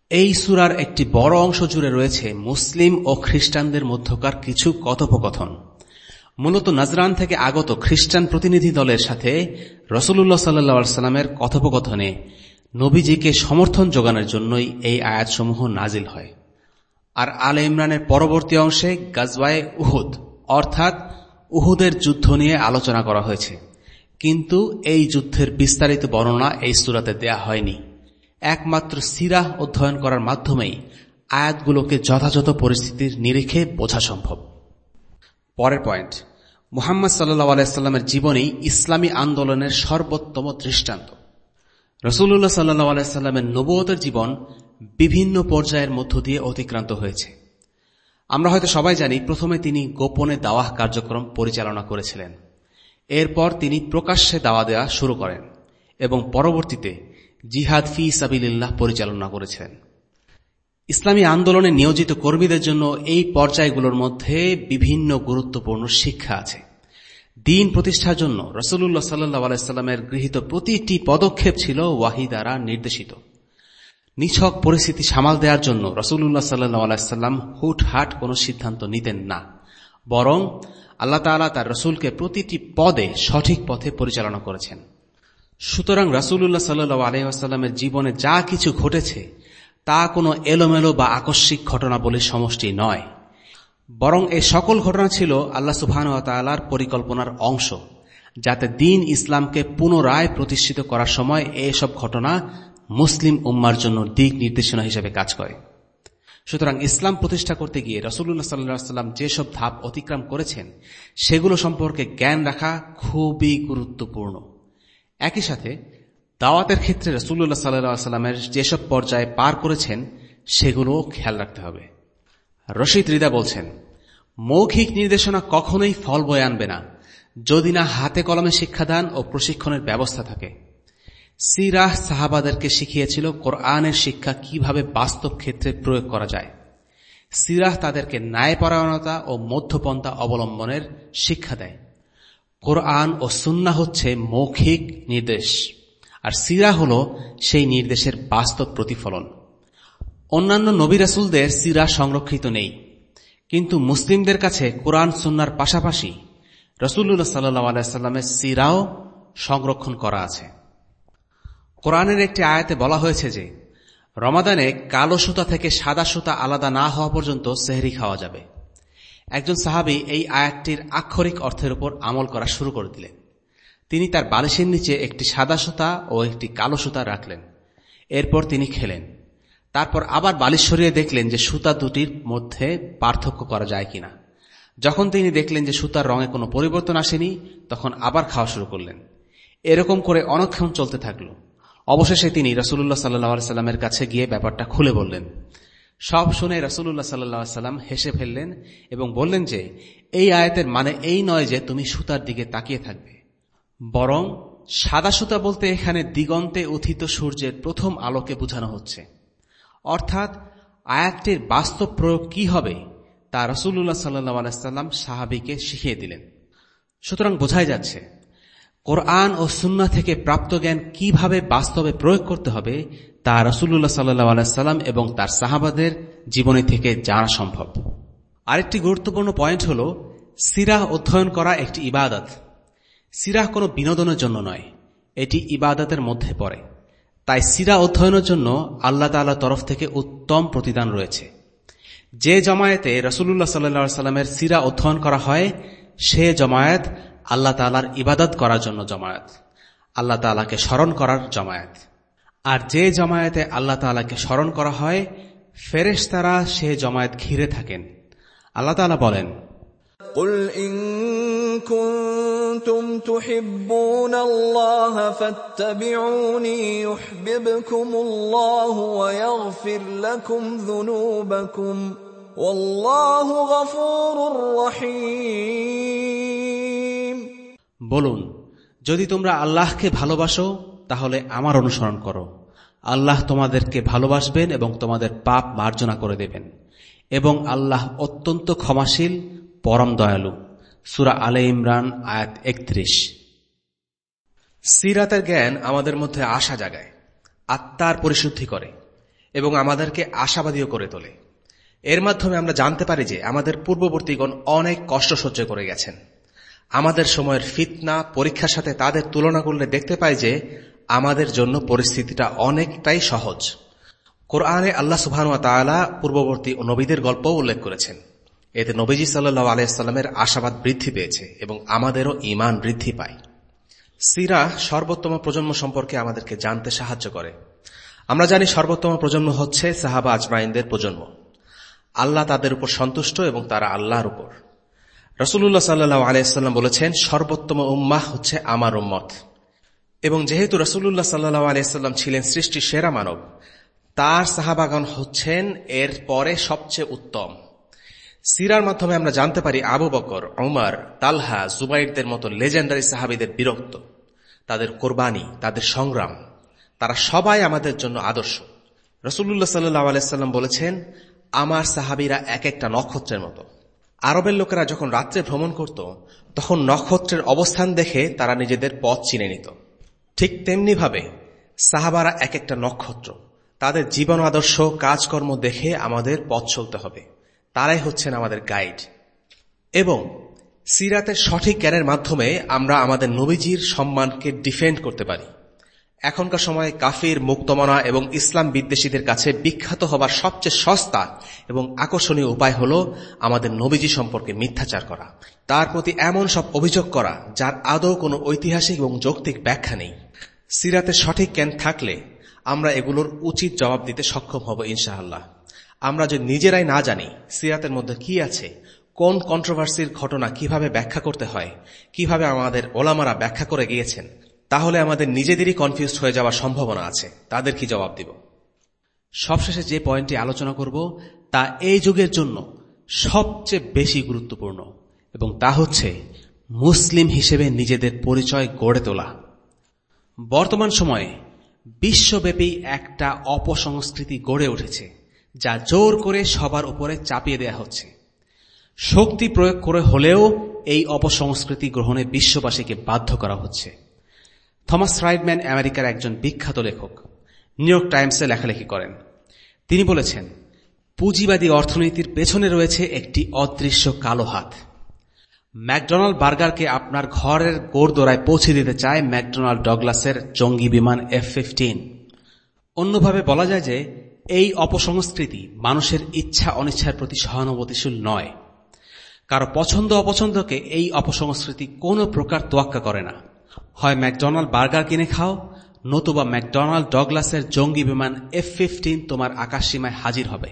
এই সুরার একটি বড় অংশ জুড়ে রয়েছে মুসলিম ও খ্রিস্টানদের মধ্যকার কিছু কথোপকথন। মূলত নাজরান থেকে আগত খ্রিস্টান প্রতিনিধি দলের সাথে রসুল্লাহ সাল্লা সাল্লামের কথোপকথনে নবীজিকে সমর্থন যোগানোর জন্যই এই আয়াতসমূহ নাজিল হয়। আর আল ইমরানের পরবর্তী অংশে গাজওয়ায়ে উহুদ, অর্থাৎ উহুদের যুদ্ধ নিয়ে আলোচনা করা হয়েছে। কিন্তু এই যুদ্ধের বিস্তারিত বর্ণনা এই সুরাতে দেয়া হয়নি। একমাত্র সিরাহ অধ্যয়ন করার মাধ্যমেই আয়াতগুলোকে যথাযথ পরিস্থিতির নিরিখে বোঝা সম্ভব। পরের পয়েন্ট, মুহাম্মদ সাল্লাহ আলাইস্লামের জীবনী ইসলামী আন্দোলনের সর্বোত্তম দৃষ্টান্ত। রসুল্লাহ সাল্লাহ আলাইস্লামের নবুয়তের জীবন বিভিন্ন পর্যায়ের মধ্য দিয়ে অতিক্রান্ত হয়েছে। আমরা হয়তো সবাই জানি, প্রথমে তিনি গোপনে দাওয়াহ কার্যক্রম পরিচালনা করেছিলেন। এরপর তিনি প্রকাশ্যে দাওয়া দেওয়া শুরু করেন এবং পরবর্তীতে জিহাদ ফি সাবিল্লাহ পরিচালনা করেছেন। ইসলামী আন্দোলনে নিয়োজিত কর্মীদের জন্য এই পর্যায়গুলোর মধ্যে বিভিন্ন গুরুত্বপূর্ণ শিক্ষা আছে। দিন প্রতিষ্ঠার জন্য রসুল্লাহ সাল্লাহ আলাইস্লামের গৃহীত প্রতিটি পদক্ষেপ ছিল ওয়াহি দ্বারা নির্দেশিত। নিছক পরিস্থিতি সামাল দেওয়ার জন্য রসুল্লাহ সাল্লাহ আলাইস্লাম হুটহাট কোনো সিদ্ধান্ত নিতেন না। বরং আল্লাহ তালা তার রসুলকে প্রতিটি পদে সঠিক পথে পরিচালনা করেছেন। সুতরাং রাসুল্লাহ সাল্লু আলহামের জীবনে যা কিছু ঘটেছে, তা কোনো এলোমেলো বা আকস্মিক ঘটনা বলে সমষ্টি নয়। বরং এই সকল ঘটনা ছিল আল্লাহ সুবাহর পরিকল্পনার অংশ, যাতে দিন ইসলামকে পুনরায় প্রতিষ্ঠিত করার সময় এসব ঘটনা মুসলিম উম্মার জন্য দিক নির্দেশনা হিসেবে কাজ করে। সুতরাং ইসলাম প্রতিষ্ঠা করতে গিয়ে রসুল্লাহ সাল্লাম যেসব ধাপ অতিক্রম করেছেন, সেগুলো সম্পর্কে জ্ঞান রাখা খুবই গুরুত্বপূর্ণ। একই সাথে, দাওয়াতের ক্ষেত্রে রসুল্লাহ সাল্লাহ সাল্লামের যেসব পর্যায়ে পার করেছেন, সেগুলোও খেয়াল রাখতে হবে। রশিদ রিদা বলছেন, মৌখিক নির্দেশনা কখনোই ফল বয়ে আনবে না। যদি না হাতে কলমে শিক্ষাদান ও প্রশিক্ষণের ব্যবস্থা থাকে সিরাহ সাহাবাদেরকে শিখিয়েছিল কোরআনের শিক্ষা কীভাবে বাস্তব ক্ষেত্রে প্রয়োগ করা যায়। সিরাহ তাদেরকে ন্যায়পরায়ণতা ও মধ্যপন্থা অবলম্বনের শিক্ষা দেয়। কোরআন ও সুন্না হচ্ছে মৌখিক নির্দেশ, আর সিরা হল সেই নির্দেশের বাস্তব প্রতিফলন। অন্যান্য নবী রাসুলদের সিরা সংরক্ষিত নেই, কিন্তু মুসলিমদের কাছে কোরআন সুন্নার পাশাপাশি রসুল্লাহ সাল্লাহ আলাইস্লামের সিরাও সংরক্ষণ করা আছে। কোরআনের একটি আয়াতে বলা হয়েছে যে, রমাদানে কালো সুতা থেকে সাদা সুতা আলাদা না হওয়া পর্যন্ত সেহরি খাওয়া যাবে। একজন সাহাবি এই আয়াতটির আক্ষরিক অর্থের উপর আমল করা শুরু করে দিলেন। তিনি তার বালিশের নিচে একটি সাদা সুতা ও একটি কালো সুতা রাখলেন। এরপর তিনি খেলেন। তারপর আবার বালিশ সরিয়ে দেখলেন যে সুতা দুটির মধ্যে পার্থক্য করা যায় কিনা। যখন তিনি দেখলেন যে সুতার রঙে কোনো পরিবর্তন আসেনি, তখন আবার খাওয়া শুরু করলেন। এরকম করে অনক্ষণ চলতে থাকল। অবশেষে তিনি রসুল্লাহ সাল্লাহ সাল্লামের কাছে গিয়ে ব্যাপারটা খুলে বললেন। সব শুনে রসুল্লাহ সাল্লাহ সাল্লাম হেসে ফেললেন এবং বললেন যে, এই আয়াতের মানে এই নয় যে তুমি সুতার দিকে তাকিয়ে থাকবে। বরং সাদা সুতা বলতে এখানে দিগন্তে উথিত সূর্যের প্রথম আলোকে বোঝানো হচ্ছে। অর্থাৎ আয়াতটির বাস্তব প্রয়োগ কি হবে তা রসুল্লাহ সাল্লাহ আলাইসাল্লাম সাহাবিকে শিখিয়ে দিলেন। সুতরাং বোঝাই যাচ্ছে কোরআন ও সুন্না থেকে প্রাপ্ত জ্ঞান কীভাবে বাস্তবে প্রয়োগ করতে হবে, তা রসুল্লাহ সাল্লাহ আলাইসাল্লাম এবং তার সাহাবাদের জীবনী থেকে জানা সম্ভব। আরেকটি গুরুত্বপূর্ণ পয়েন্ট হল, সিরাহ অধ্যয়ন করা একটি ইবাদত। সিরাহ কোনো বিনোদনের জন্য নয়, এটি ইবাদতের মধ্যে পড়ে। তাই সিরা অধ্যয়নের জন্য আল্লাহ তাল্লাহ তরফ থেকে উত্তম প্রতিদান রয়েছে। যে জমায়েতে রসুল্লাহ সাল্লা সাল্লামের সিরা অধ্যয়ন করা হয়, সে জমায়েত আল্লাহ তালার ইবাদত করার জন্য জমায়েত আল্লাহ তালাকে স্মরণ করার জমায়েত আর যে জমায়েতে আল্লাহ তালাকে স্মরণ করা হয় ফেরেশ তারা সে জমায়েত ঘিরে থাকেন আল্লাহ তালা বলেন قل إن كنتم تحبون الله فاتبعوني يحببكم الله ويغفر لكم ذنوبكم والله غفور رحيم বলুন, যদি তোমরা আল্লাহকে ভালোবাসো, তাহলে আমার অনুসরণ করো। আল্লাহ তোমাদেরকে ভালোবাসবেন এবং তোমাদের পাপ মার্জনা করে দেবেন। এবং আল্লাহ অত্যন্ত ক্ষমাশীল, পরম দয়ালু। সুরা আলে ইমরান, আয়াত একত্রিশ। সিরাতের জ্ঞান আমাদের মধ্যে আশা জাগায়, আত্মার পরিশুদ্ধি করে, এবং আমাদেরকে আশাবাদীও করে তোলে। এর মাধ্যমে আমরা জানতে পারি যে আমাদের পূর্ববর্তীগণ অনেক কষ্ট সহ্য করে গেছেন। আমাদের সময়ের ফিতনা, পরীক্ষার সাথে তাদের তুলনা করলে দেখতে পাই যে আমাদের জন্য পরিস্থিতিটা অনেকটাই সহজ। কোরআনে আল্লাহ সুবহানুয়া তাআলা পূর্ববর্তী নবীদের গল্পও উল্লেখ করেছেন। এতে নবীজি সাল্লাহ আলাইস্লামের আশাবাদ বৃদ্ধি পেয়েছে এবং আমাদেরও ইমান বৃদ্ধি পায়। সিরা সর্বোত্তম প্রজন্ম সম্পর্কে আমাদেরকে জানতে সাহায্য করে। আমরা জানি সর্বোত্তম প্রজন্ম হচ্ছে সাহাবা আজমাইনদের প্রজন্ম। আল্লাহ তাদের উপর সন্তুষ্ট এবং তারা আল্লাহর উপর। রসুল্লাহ সাল্লাহ আলাইস্লাম বলেছেন, সর্বোত্তম উম্মাহ হচ্ছে আমার উম্মত। এবং যেহেতু রসুল্লাহ সাল্লাহ আলাইস্লাম ছিলেন সৃষ্টির সেরা মানব, তার সাহাবাগন হচ্ছেন এর পরে সবচেয়ে উত্তম। সিরার মাধ্যমে আমরা জানতে পারি, আবু বকর ওমর তালহা, জুবাইরদের মতো লেজেন্ডারি সাহাবিদের বিরক্ত তাদের কোরবানি, তাদের সংগ্রাম, তারা সবাই আমাদের জন্য আদর্শ। রসুল্লাহ সাল্লাহ আলাইস্লাম বলেছেন, আমার সাহাবিরা এক একটা নক্ষত্রের মতো। আরবের লোকেরা যখন রাত্রে ভ্রমণ করত, তখন নক্ষত্রের অবস্থান দেখে তারা নিজেদের পথ চিনে নিত। ঠিক তেমনিভাবে সাহাবারা এক একটা নক্ষত্র। তাদের জীবন আদর্শ, কাজকর্ম দেখে আমাদের পথ চলতে হবে। তারাই হচ্ছেন আমাদের গাইড। এবং সিরাতের সঠিক জ্ঞানের মাধ্যমে আমরা আমাদের নবীজির সম্মানকে ডিফেন্ড করতে পারি। এখনকার সময়ে কাফির, মুক্তমনা এবং ইসলাম বিদ্বেষীদের কাছে বিখ্যাত হবার সবচেয়ে সস্তা এবং আকর্ষণীয় উপায় হল আমাদের নবীজি সম্পর্কে মিথ্যাচার করা। তার প্রতি এমন সব অভিযোগ করা যার আদৌ কোনো ঐতিহাসিক এবং যৌক্তিক ব্যাখ্যা নেই। সিরাতের সঠিক জ্ঞান থাকলে আমরা এগুলোর উচিত জবাব দিতে সক্ষম হব ইনশাআল্লাহ। আমরা যদি নিজেরাই না জানি সিরাতের মধ্যে কি আছে, কোন কন্ট্রোভার্সির ঘটনা কীভাবে ব্যাখ্যা করতে হয়, কীভাবে আমাদের ওলামারা ব্যাখ্যা করে গিয়েছেন তাহলে আমাদের নিজেদেরই কনফিউজ হয়ে যাওয়ার সম্ভাবনা আছে। তাদের কি জবাব দিব? সবশেষে যে পয়েন্টটি আলোচনা করব, তা এই যুগের জন্য সবচেয়ে বেশি গুরুত্বপূর্ণ, এবং তা হচ্ছে মুসলিম হিসেবে নিজেদের পরিচয় গড়ে তোলা। বর্তমান সময়ে বিশ্বব্যাপী একটা অপসংস্কৃতি গড়ে উঠেছে, যা জোর করে সবার উপরে চাপিয়ে দেয়া হচ্ছে। শক্তি প্রয়োগ করে হলেও এই অপসংস্কৃতি গ্রহণে বিশ্ববাসীকে বাধ্য করা হচ্ছে। থমাস রাইডম্যান আমেরিকার একজন বিখ্যাত লেখক, নিউ ইয়র্ক টাইমসে লেখালেখি করেন। তিনি বলেছেন, পুঁজিবাদী অর্থনীতির পেছনে রয়েছে একটি অদৃশ্য কালো হাত। ম্যাকডোনাল্ড বার্গারকে আপনার ঘরের গোড়দোড়ায় পৌঁছে দিতে চায় ম্যাকডোনাল্ড ডগলাসের জঙ্গি বিমান এফ ফিফটিন। অন্যভাবে বলা যায় যে, এই অপসংস্কৃতি মানুষের ইচ্ছা অনিচ্ছার প্রতি সহানুভূতিশীল নয়। কারও পছন্দ অপছন্দকে এই অপসংস্কৃতি কোনো প্রকার তোয়াক্কা করে না। হয় ম্যাকডোনাল্ড বার্গার কিনে খাও, নতুবা ম্যাকডোনাল্ড ডগলাসের জঙ্গি বিমান এফ ফিফটিন তোমার আকাশসীমায় হাজির হবে।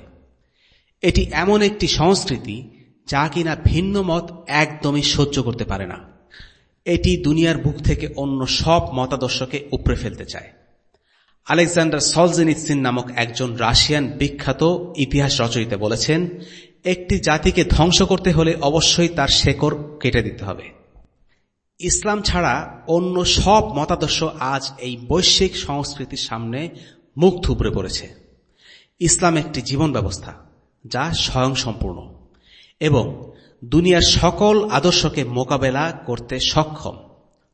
এটি এমন একটি সংস্কৃতি যা কিনা ভিন্ন মত একদমই সহ্য করতে পারে না। এটি দুনিয়ার বুক থেকে অন্য সব মতাদর্শকে উপড়ে ফেলতে চায়। আলেকজান্ডার সলজেনিৎসিন নামক একজন রাশিয়ান বিখ্যাত ইতিহাস রচয়িতা বলেছেন, একটি জাতিকে ধ্বংস করতে হলে অবশ্যই তার শেকড় কেটে দিতে হবে। ইসলাম ছাড়া অন্য সব মতাদর্শ আজ এই বৈশ্বিক সংস্কৃতির সামনে মুখ থুবড়ে পড়েছে। ইসলাম একটি জীবন ব্যবস্থা, যা স্বয়ংসম্পূর্ণ এবং দুনিয়ার সকল আদর্শকে মোকাবেলা করতে সক্ষম।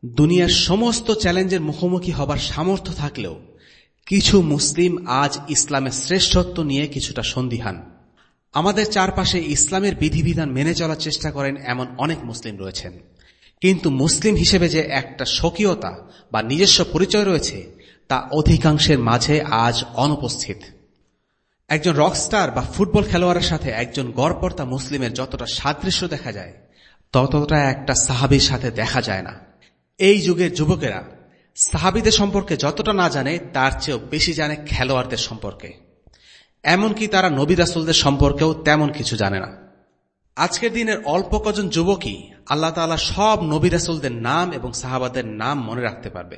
দুনিয়ার সমস্ত চ্যালেঞ্জের মুখোমুখি হবার সামর্থ্য থাকলেও কিছু মুসলিম আজ ইসলামের শ্রেষ্ঠত্ব নিয়ে কিছুটা সন্দিহান। আমাদের চারপাশে ইসলামের বিধিবিধান মেনে চলার চেষ্টা করেন এমন অনেক মুসলিম রয়েছেন। কিন্তু মুসলিম হিসেবে যে একটা স্বকীয়তা বা নিজস্ব পরিচয় রয়েছে, তা অধিকাংশের মাঝে আজ অনুপস্থিত। একজন রকস্টার বা ফুটবল খেলোয়াড়ের সাথে একজন গড়পর্তা মুসলিমের যতটা সাদৃশ্য দেখা যায়, ততটা একটা সাহাবির সাথে দেখা যায় না। এই যুগের যুবকেরা সাহাবিদের সম্পর্কে যতটা না জানে, তার চেয়েও বেশি জানে খেলোয়াড়দের সম্পর্কে। এমনকি তারা নবী রাসুলদের সম্পর্কেও তেমন কিছু জানে না। আজকের দিনের অল্প কজন যুবকই আল্লাহ তালা সব নবী রাসুলদের নাম এবং সাহাবাদের নাম মনে রাখতে পারবে।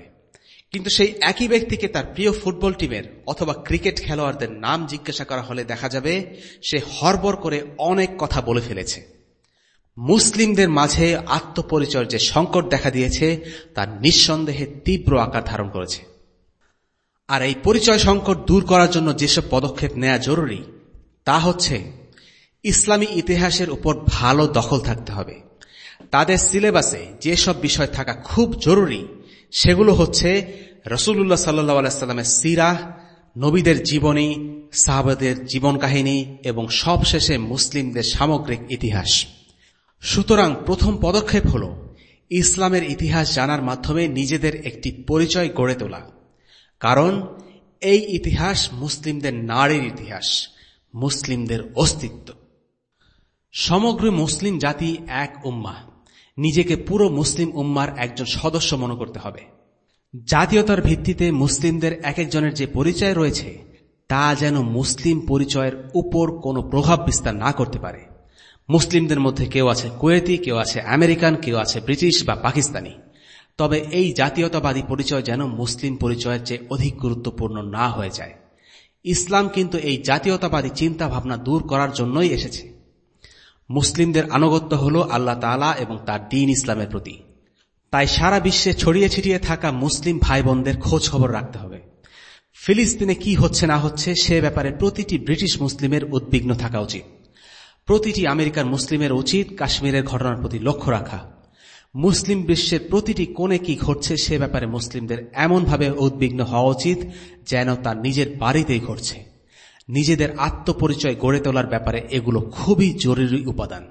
কিন্তু সেই একই ব্যক্তিকে তার প্রিয় ফুটবল টিমের অথবা ক্রিকেট খেলোয়াড়দের নাম জিজ্ঞাসা করা হলে দেখা যাবে সে হরবর করে অনেক কথা বলে ফেলেছে। মুসলিমদের মাঝে আত্মপরিচয় যে সংকট দেখা দিয়েছে, তা নিঃসন্দেহে তীব্র আকার ধারণ করেছে। আর এই পরিচয় সংকট দূর করার জন্য যেসব পদক্ষেপ নেওয়া জরুরি, তা হচ্ছে, ইসলামী ইতিহাসের উপর ভালো দখল থাকতে হবে। তাদের সিলেবাসে যেসব বিষয় থাকা খুব জরুরি, সেগুলো হচ্ছে রসুল্লাহ সাল্লাহ আলাইস্লামের সিরা, নবীদের জীবনী, সাহাবাদের জীবন কাহিনী এবং সবশেষে মুসলিমদের সামগ্রিক ইতিহাস। সুতরাং প্রথম পদক্ষেপ হল ইসলামের ইতিহাস জানার মাধ্যমে নিজেদের একটি পরিচয় গড়ে তোলা। কারণ এই ইতিহাস মুসলিমদের নারীর ইতিহাস, মুসলিমদের অস্তিত্ব। সমগ্র মুসলিম জাতি এক উম্মা নিজেকে পুরো মুসলিম উম্মার একজন সদস্য মনে করতে হবে। জাতীয়তার ভিত্তিতে মুসলিমদের এক একজনের যে পরিচয় রয়েছে, তা যেন মুসলিম পরিচয়ের উপর কোনো প্রভাব বিস্তার না করতে পারে। মুসলিমদের মধ্যে কেউ আছে কুয়েতি, কেউ আছে আমেরিকান, কেউ আছে ব্রিটিশ বা পাকিস্তানি। তবে এই জাতীয়তাবাদী পরিচয় যেন মুসলিম পরিচয়ের চেয়ে অধিক গুরুত্বপূর্ণ না হয়ে যায়। ইসলাম কিন্তু এই জাতীয়তাবাদী চিন্তা ভাবনা দূর করার জন্যই এসেছে। মুসলিমদের আনুগত্য হল আল্লাহ তালা এবং তার দিন ইসলামের প্রতি। তাই সারা বিশ্বে ছড়িয়ে ছিটিয়ে থাকা মুসলিম ভাই বোনদের খোঁজ খবর রাখতে হবে। ফিলিস্তিনে কি হচ্ছে না হচ্ছে সে ব্যাপারে প্রতিটি ব্রিটিশ মুসলিমের উদ্বিগ্ন থাকা উচিত। প্রতিটি আমেরিকার মুসলিমের উচিত কাশ্মীরের ঘটনার প্রতি লক্ষ্য রাখা। মুসলিম বিশ্বের প্রতিটি কোণে কি ঘটছে সে ব্যাপারে মুসলিমদের এমনভাবে উদ্বিগ্ন হওয়া উচিত যেন তার নিজের বাড়িতেই ঘটছে। নিজেদের আত্মপরিচয় গড়ে তোলার ব্যাপারে এগুলো খুবই জরুরি উপাদান।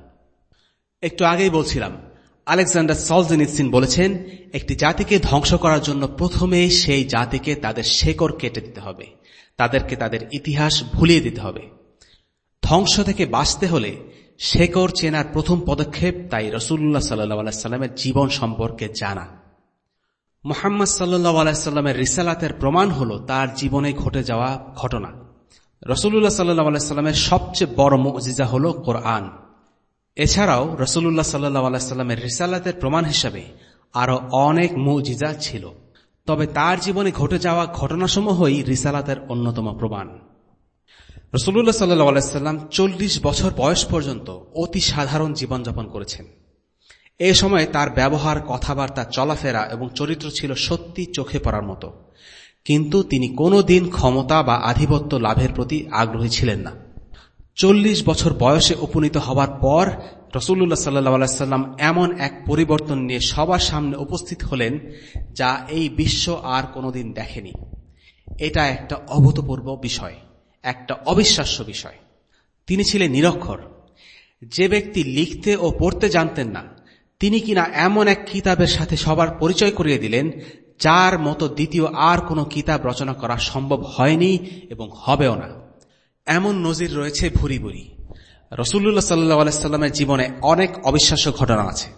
একটু আগেই বলছিলাম, আলেকজান্ডার সলজেনিসিন বলেছেন, একটি জাতিকে ধ্বংস করার জন্য প্রথমেই সেই জাতিকে তাদের শেকড় কেটে দিতে হবে। তাদেরকে তাদের ইতিহাস ভুলিয়ে দিতে হবে। ধ্বংস থেকে বাঁচতে হলে শেকড় চেনার প্রথম পদক্ষেপ তাই রসুল্লাহ সাল্লাহ সাল্লামের জীবন সম্পর্কে জানা। মোহাম্মদ সাল্লাহ আলাইস্লামের রিসালাতের প্রমাণ হল তার জীবনে ঘটে যাওয়া ঘটনা। রসুল্লাহ সাল্লাহ আলাইস্লামের সবচেয়ে বড় মজিজা হল কোরআন। এছাড়াও রসুল্লাহ সাল্লাহ আলাইস্লামের রিসালাতের প্রমাণ হিসাবে আরও অনেক মুজিজা ছিল। তবে তার জীবনে ঘটে যাওয়া ঘটনাসমূহই রিসালাতের অন্যতম প্রমাণ। রসুল্লাহ সাল্লাহ আলাইস্লাম চল্লিশ বছর বয়স পর্যন্ত অতি সাধারণ জীবনযাপন করেছেন। এ সময় তার ব্যবহার, কথাবার্তা, চলাফেরা এবং চরিত্র ছিল সত্যি চোখে পড়ার মতো। কিন্তু তিনি কোনো দিন ক্ষমতা বা আধিপত্য লাভের প্রতি আগ্রহী ছিলেন না। চল্লিশ বছর বয়সে উপনীত হবার পর রসুল্লাহ সাল্লাহ সাল্লাম এমন এক পরিবর্তন নিয়ে সবার সামনে উপস্থিত হলেন যা এই বিশ্ব আর কোনোদিন দেখেনি। এটা একটা অভূতপূর্ব বিষয়, একটা অবিশ্বাস্য বিষয়। তিনি ছিলেন নিরক্ষর। যে ব্যক্তি লিখতে ও পড়তে জানতেন না, তিনি কিনা এমন এক কিতাবের সাথে সবার পরিচয় করিয়ে দিলেন যার মতো দ্বিতীয় আর কোনো কিতাব রচনা করা সম্ভব হয়নি এবং হবেও না। এমন নজির রয়েছে ভুরি ভুরি। রসুল্লাহ সাল্লাহ আলাইস্লামের জীবনে অনেক অবিশ্বাস্য ঘটনা আছে,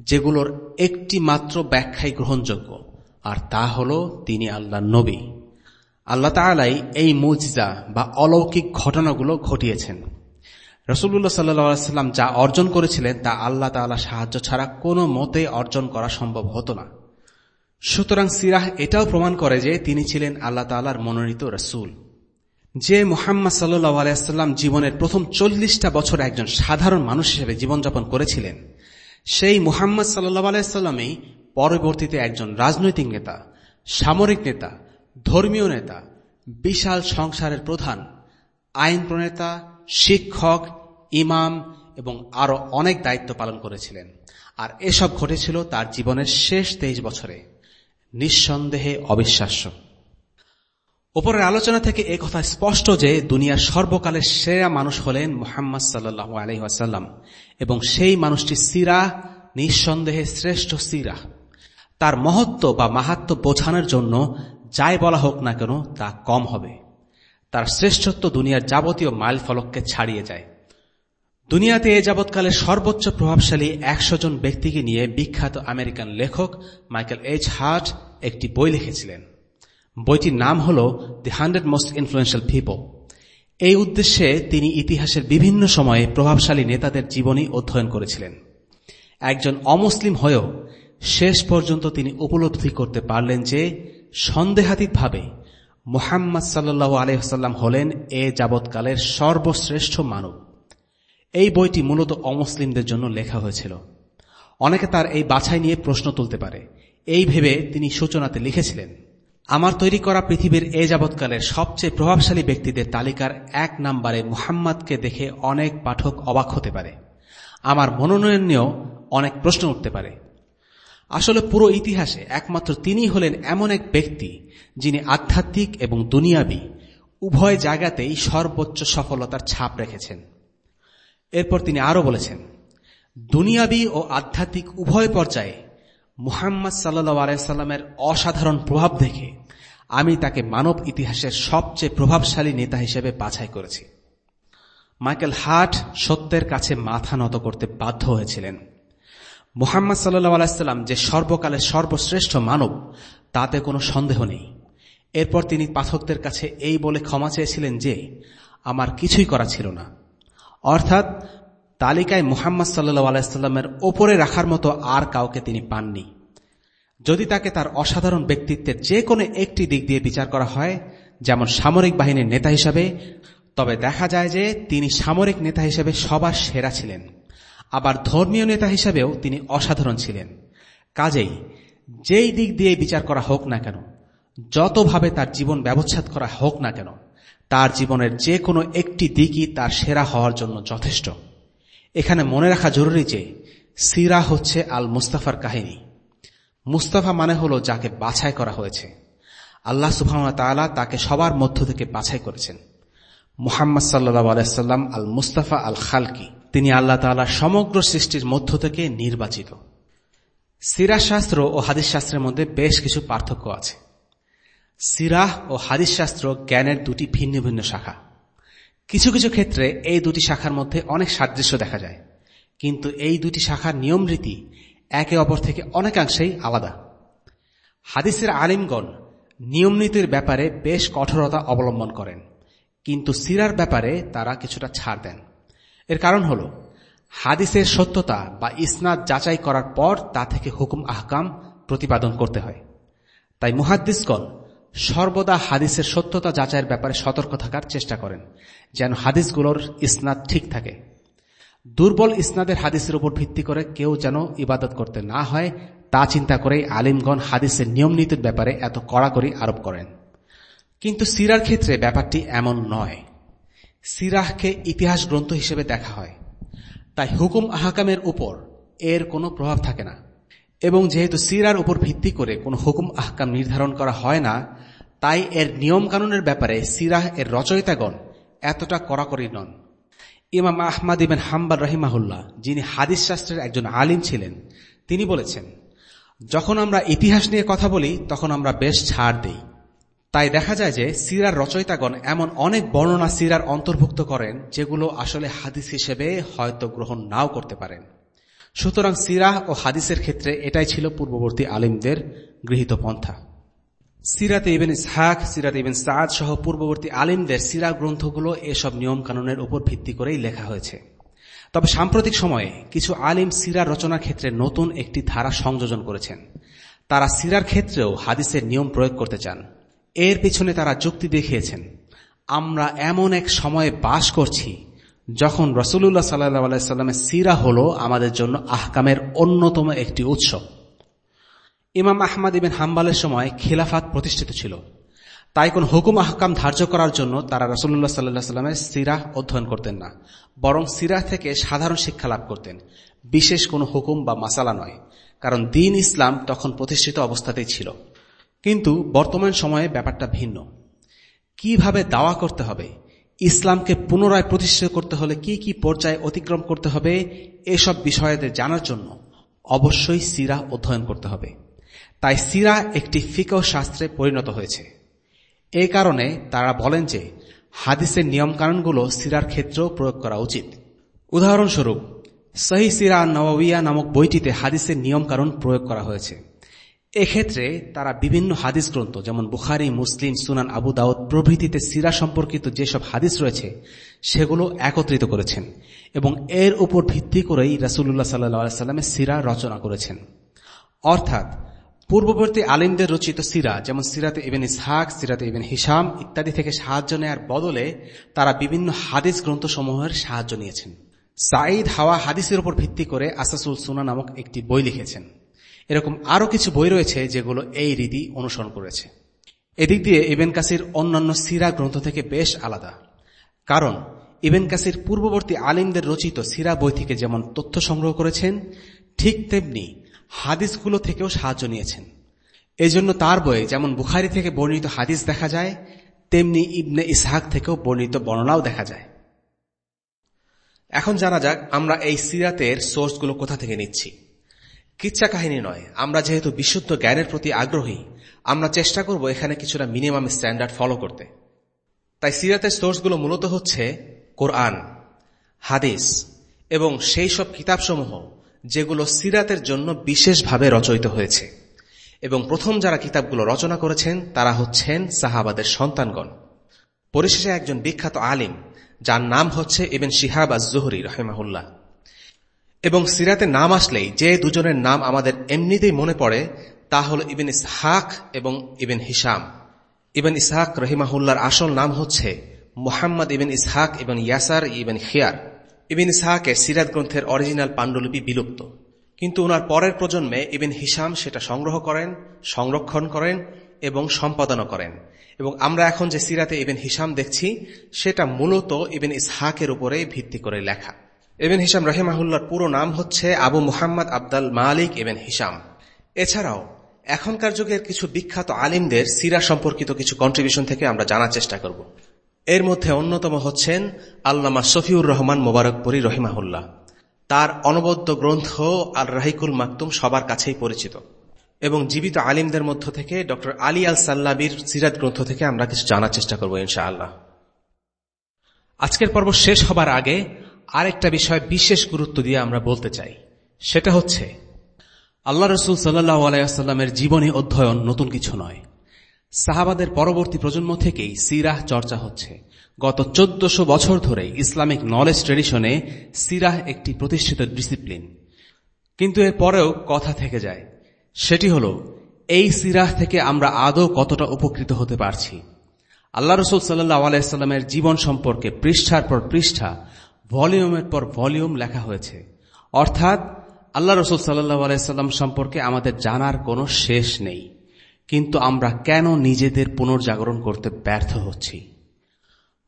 যেগুলোর একটি মাত্র ব্যাখ্যাই গ্রহণযোগ্য, আর তা হল তিনি আল্লাহ নবী। আল্লাহ তালাই এই মুজিজা বা অলৌকিক ঘটনাগুলো ঘটিয়েছেন। রসুল্লাহ সাল্লাম যা অর্জন করেছিলেন তা আল্লাহ তাল্লাহ সাহায্য ছাড়া কোনো মতে অর্জন করা সম্ভব হতো না। সুতরাং সিরাহ এটাও প্রমাণ করে যে তিনি ছিলেন আল্লাহ তালার মনোনীত রসুল। যে মোহাম্মদ সাল্লু আলাইসাল্লাম জীবনের প্রথম চল্লিশটা বছর একজন সাধারণ মানুষ হিসেবে জীবনযাপন করেছিলেন, সেই মুহাম্মদ সাল্লাহ আলাইসাল্লামই পরবর্তীতে একজন রাজনৈতিক নেতা, সামরিক নেতা, ধর্মীয় নেতা, বিশাল সংসারের প্রধান, আইন প্রণেতা, শিক্ষক, ইমাম এবং আরও অনেক দায়িত্ব পালন করেছিলেন। আর এসব ঘটেছিল তার জীবনের শেষ তেইশ বছরে। নিঃসন্দেহে অবিশ্বাস্য। ওপরের আলোচনা থেকে এ কথা স্পষ্ট যে দুনিয়ার সর্বকালের সেরা মানুষ হলেন মোহাম্মদ সাল্লু আলহিহাসাল্লাম এবং সেই মানুষটি সিরা, নিঃসন্দেহে শ্রেষ্ঠ সিরা। তার মহত্ব বা মাহাত্ম বোঝানোর জন্য যাই বলা হোক না কেন তা কম হবে। তার শ্রেষ্ঠত্ব দুনিয়ার যাবতীয় মাইল ফলককে ছাড়িয়ে যায়। দুনিয়াতে এ যাবৎকালের সর্বোচ্চ প্রভাবশালী একশো জন ব্যক্তিকে নিয়ে বিখ্যাত আমেরিকান লেখক মাইকেল এইচ হার্ট একটি বই লিখেছিলেন। বইটির নাম হল the hundred most influential people এই উদ্দেশ্যে তিনি ইতিহাসের বিভিন্ন সময়ে প্রভাবশালী নেতাদের জীবনী অধ্যয়ন করেছিলেন। একজন অমুসলিম হয়েও শেষ পর্যন্ত তিনি উপলব্ধি করতে পারলেন যে সন্দেহাতীতভাবে মোহাম্মদ সাল্লু আলহাম হলেন এ যাবৎকালের সর্বশ্রেষ্ঠ মানব। এই বইটি মূলত অমুসলিমদের জন্য লেখা হয়েছিল। অনেকে তার এই বাছাই নিয়ে প্রশ্ন তুলতে পারে। এই ভেবে তিনি সূচনাতে লিখেছিলেন, আমার তৈরি করা পৃথিবীর এ যাবৎকালের সবচেয়ে প্রভাবশালী ব্যক্তিদের তালিকার এক নম্বরে মুহাম্madকে দেখে অনেক পাঠক অবাক হতে পারে। আমার মনোনয়ন নিয়েও অনেক প্রশ্ন উঠতে পারে। আসলে পুরো ইতিহাসে একমাত্র তিনি হলেন এমন এক ব্যক্তি যিনি আধ্যাত্মিক এবং দুনিয়াবি উভয় জায়গাতেই সর্বোচ্চ সফলতার ছাপ রেখেছেন। এরপর তিনি আরও বলেছেন, দুনিয়াবি ও আধ্যাত্মিক উভয় পর্যায়ে মুহাম্মদ সাল্লা আলাইসাল্লামের অসাধারণ প্রভাব দেখে আমি তাকে মানব ইতিহাসের সবচেয়ে প্রভাবশালী নেতা হিসেবে বাছাই করেছি। মাইকেল হার্ট সত্যের কাছে মাথা নত করতে বাধ্য হয়েছিলেন। মুহাম্মদ সাল্লাহ আলাইস্লাম যে সর্বকালের সর্বশ্রেষ্ঠ মানব, তাতে কোনো সন্দেহ নেই। এরপর তিনি পাঠকদের কাছে এই বলে ক্ষমা চেয়েছিলেন যে, আমার কিছুই করা ছিল না। অর্থাৎ তালিকায় মুহাম্মদ সাল্লু আলাইস্লামের ওপরে রাখার মতো আর কাউকে তিনি পাননি। যদি তাকে তার অসাধারণ ব্যক্তিত্বের যে কোনো একটি দিক দিয়ে বিচার করা হয়, যেমন সামরিক বাহিনীর নেতা হিসাবে, তবে দেখা যায় যে তিনি সামরিক নেতা হিসেবে সবার সেরা ছিলেন। আবার ধর্মীয় নেতা হিসাবেও তিনি অসাধারণ ছিলেন। কাজেই যেই দিক দিয়ে বিচার করা হোক না কেন, যতভাবে তার জীবন ব্যবচ্ছেদ করা হোক না কেন তার জীবনের যে কোনো একটি দিকই তার সেরা হওয়ার জন্য যথেষ্ট। এখানে মনে রাখা জরুরি যে, সিরা হচ্ছে আল মুস্তাফার কাহিনী। মুস্তাফা মানে হলো যাকে বাছাই করা হয়েছে। আল্লাহ সুফামতালা তাকে সবার মধ্য থেকে বাছাই করেছেন। মুহাম্মদ সাল্লা আলাইসাল্লাম আল মুস্তাফা আল খালকি তিনি আল্লাহ তালা সমগ্র সৃষ্টির মধ্য থেকে নির্বাচিত। সিরা শাস্ত্র ও হাদিস শাস্ত্রের মধ্যে বেশ কিছু পার্থক্য আছে। সিরাহ ও হাদিস শাস্ত্র জ্ঞানের দুটি ভিন্ন ভিন্ন শাখা। কিছু কিছু ক্ষেত্রে এই দুটি শাখার মধ্যে অনেক সাদৃশ্য দেখা যায়, কিন্তু এই দুটি শাখার নিয়ম রীতি একে অপর থেকে অনেকাংশেই আলাদা। হাদিসের আলিমগণ নিয়মনীতির ব্যাপারে বেশ কঠোরতা অবলম্বন করেন, কিন্তু সিরার ব্যাপারে তারা কিছুটা ছাড় দেন। এর কারণ হল, হাদিসের সত্যতা বা ইসনাদ যাচাই করার পর তা থেকে হুকুম আহকাম প্রতিপাদন করতে হয়। তাই মুহাদ্দিসগণ সর্বদা হাদিসের সত্যতা যাচাইয়ের ব্যাপারে সতর্ক থাকার চেষ্টা করেন, যেন হাদিসগুলোর ইসনাদ ঠিক থাকে। দুর্বল ইসনাদের হাদিসের উপর ভিত্তি করে কেউ যেন ইবাদত করতে না হয়, তা চিন্তা করেই আলিমগণ হাদিসের নিয়ম নীতির ব্যাপারে এত কড়াকড়ি আরোপ করেন। কিন্তু সিরার ক্ষেত্রে ব্যাপারটি এমন নয়। সিরাহকে ইতিহাস গ্রন্থ হিসেবে দেখা হয়। তাই হুকুম আহকামের উপর এর কোনো প্রভাব থাকে না। এবং যেহেতু সিরার উপর ভিত্তি করে কোনো হুকুম আহকাম নির্ধারণ করা হয় না তাই এর নিয়ম কানুনের ব্যাপারে সিরাহ এর রচয়িতাগণ এতটা কড়াকড়ি নন। ইমাম আহমাদ ইবেন হাম্বার রহিমাহুল্লাহ, যিনি হাদিস শাস্ত্রের একজন আলিম ছিলেন, তিনি বলেছেন, যখন আমরা ইতিহাস নিয়ে কথা বলি, তখন আমরা বেশ ছাড় দিই। তাই দেখা যায় যে সিরার রচয়িতাগণ এমন অনেক বর্ণনা সিরার অন্তর্ভুক্ত করেন, যেগুলো আসলে হাদিস হিসেবে হয়তো গ্রহণ নাও করতে পারেন। সুতরাং সিরাহ ও হাদিসের ক্ষেত্রে এটাই ছিল পূর্ববর্তী আলিমদের গৃহীত পন্থা। সিরাতে ইবেন ইসহাক, সিরাতে ইবেন সাদ সহ পূর্ববর্তী আলিমদের সিরা গ্রন্থগুলো এসব নিয়ম কানুনের উপর ভিত্তি করেই লেখা হয়েছে। তবে সাম্প্রতিক সময়ে কিছু আলিম সিরা রচনার ক্ষেত্রে নতুন একটি ধারা সংযোজন করেছেন। তারা সিরার ক্ষেত্রেও হাদিসের নিয়ম প্রয়োগ করতে চান। এর পিছনে তারা যুক্তি দেখিয়েছেন, আমরা এমন এক সময়ে বাস করছি যখন রসুল্লাহ সাল্লাহ সাল্লামের সিরা হল আমাদের জন্য আহকামের অন্যতম একটি উৎসব ইমাম আহমদ ইবেন হাম্বালের সময় খিলাফাত প্রতিষ্ঠিত ছিল। তাই কোন হুকুম আহকাম ধার্য করার জন্য তারা রসুল্লাহ সাল্লাহ সাল্লামের সিরাহ অধ্যয়ন করতেন না, বরং সিরাহ থেকে সাধারণ শিক্ষা লাভ করতেন। বিশেষ কোনো হুকুম বা মাসালা নয়, কারণ দিন ইসলাম তখন প্রতিষ্ঠিত অবস্থাতেই ছিল। কিন্তু বর্তমান সময়ে ব্যাপারটা ভিন্ন। কীভাবে দাওয়া করতে হবে, ইসলামকে পুনরায় প্রতিষ্ঠিত করতে হলে কি কি পর্যায়ে অতিক্রম করতে হবে, এসব বিষয়দের জানার জন্য অবশ্যই সিরা অধ্যয়ন করতে হবে। তাই সিরা একটি ফিকহ শাস্ত্রে পরিণত হয়েছে। এই কারণে তারা বলেন যে, হাদিসের নিয়মকানুনগুলো সিরার ক্ষেত্রেও প্রয়োগ করা উচিত। উদাহরণস্বরূপ সহি সিরা নওয়িয়া নামক বইটিতে হাদিসের নিয়মকানুন প্রয়োগ করা হয়েছে। এক্ষেত্রে তারা বিভিন্ন হাদিস গ্রন্থ, যেমন বুখারি, মুসলিম, সুনান আবু দাউদ প্রভৃতিতে সিরা সম্পর্কিত যেসব হাদিস রয়েছে, সেগুলো একত্রিত করেছেন এবং এর উপর ভিত্তি করেই রাসুল্লাহ সাল্লাহ সাল্লামের সিরা রচনা করেছেন। অর্থাৎ পূর্ববর্তী আলিমদের রচিত সিরা, যেমন সিরাতে ইবেন ইসহাক, সিরাতে ইবেন হিসাম ইত্যাদি থেকে সাহায্য নেয়ার বদলে তারা বিভিন্ন হাদিস গ্রন্থসমূহের সাহায্য নিয়েছেন। সাঈদ হাওয়া হাদিসের উপর ভিত্তি করে আসাসুল সুনা নামক একটি বই লিখেছেন। এরকম আরও কিছু বই রয়েছে যেগুলো এই রীতি অনুসরণ করেছে। এদিক দিয়ে ইবেন কাসির অন্যান্য সিরা গ্রন্থ থেকে বেশ আলাদা। কারণ ইবেন কাসির পূর্ববর্তী আলিমদের রচিত সিরা বই থেকে যেমন তথ্য সংগ্রহ করেছেন, ঠিক তেমনি হাদিসগুলো থেকেও সাহায্য নিয়েছেন। এজন্য তার বইয়ে যেমন বুখারি থেকে বর্ণিত হাদিস দেখা যায়, তেমনি ইবনে ইসহাক থেকেও বর্ণিত বর্ণনাও দেখা যায়। এখন জানা যাক আমরা এই সিরাতের সোর্সগুলো কোথা থেকে নিচ্ছি। কিচ্ছা কাহিনী নয়, আমরা যেহেতু বিশুদ্ধ জ্ঞানের প্রতি আগ্রহী, আমরা চেষ্টা করব এখানে কিছুটা মিনিমাম স্ট্যান্ডার্ড ফলো করতে। তাই সিরাতের সোর্সগুলো মূলত হচ্ছে কোরআন, হাদিস এবং সেই সব কিতাবসমূহ যেগুলো সিরাতের জন্য বিশেষভাবে রচয়িত হয়েছে। এবং প্রথম যারা কিতাবগুলো রচনা করেছেন, তারা হচ্ছেন সাহাবাদের সন্তানগণ। পরিশেষে একজন বিখ্যাত আলিম, যার নাম হচ্ছে ইবেন শিহাব আজ জোহরি রহেমাহুল্লাহ। এবং সিরাতে নাম আসলেই যে দুজনের নাম আমাদের এমনিতেই মনে পড়ে, তা হল ইবেন ইসহাক এবং ইবেন হিসাম ইবেন ইসহাক রহিমাহুল্লার আসল নাম হচ্ছে মোহাম্মদ ইবেন ইসহাক এবং ইয়াসার ইবেন খিয়ার। ইবিন ইসহাকের সিরাত গ্রন্থের অরিজিনাল পাণ্ডুলিপি বিলুপ্ত। কিন্তু ওনার পরের প্রজন্মে ইবিন হিসাম সেটা সংগ্রহ করেন, সংরক্ষণ করেন এবং সম্পাদনা করেন। এবং আমরা এখন যে সিরাতে ইবেন হিসাম দেখছি, সেটা মূলত ইবেন ইসহাকের উপরে ভিত্তি করে লেখা। ইবেন হিসাম রহিমাহুল্লার পুরো নাম হচ্ছে আবু মুহাম্মদ আবদাল মালিক ইবেন হিসাম এছাড়াও, এখনকার যুগের কিছু বিখ্যাত আলিমদের সিরা সম্পর্কিত কিছু কন্ট্রিবিউশন থেকে আমরা জানার চেষ্টা করব। এর মধ্যে অন্যতম হচ্ছেন আল্লামা শফিউর রহমান মোবারকপুরী রহিমাহুল্লাহ। তার অনবদ্য গ্রন্থ আল রাহিকুল মাকতুম সবার কাছেই পরিচিত। এবং জীবিত আলিমদের মধ্য থেকে ড. আলী আল সাল্লাবির সিরাত গ্রন্থ থেকে আমরা কিছু জানার চেষ্টা করব ইনশাআল্লাহ। আজকের পর্ব শেষ হবার আগে আরেকটা বিষয় বিশেষ গুরুত্ব দিয়ে আমরা বলতে চাই। সেটা হচ্ছে, আল্লাহ রসুল সাল্লাহ আলাইসাল্লামের জীবনী অধ্যয়ন নতুন কিছু নয়। সাহাবাদের পরবর্তী প্রজন্ম থেকেই সিরাহ চর্চা হচ্ছে। গত চোদ্দশো বছর ধরে ইসলামিক নলেজ ট্রেডিশনে সিরাহ একটি প্রতিষ্ঠিত ডিসিপ্লিন। কিন্তু এর পরেও কথা থেকে যায়। সেটি হল, এই সিরাহ থেকে আমরা আদৌ কতটা উপকৃত হতে পারছি? আল্লাহ রসুল সাল্লাহ আলাইস্লামের জীবন সম্পর্কে পৃষ্ঠার পর পৃষ্ঠা, ভলিউমের পর ভলিউম লেখা হয়েছে। অর্থাৎ, আল্লাহ রসুল সাল্লাহ আলাইস্লাম সম্পর্কে আমাদের জানার কোনো শেষ নেই। কিন্তু আমরা কেন নিজেদের পুনর্জাগরণ করতে ব্যর্থ হচ্ছি?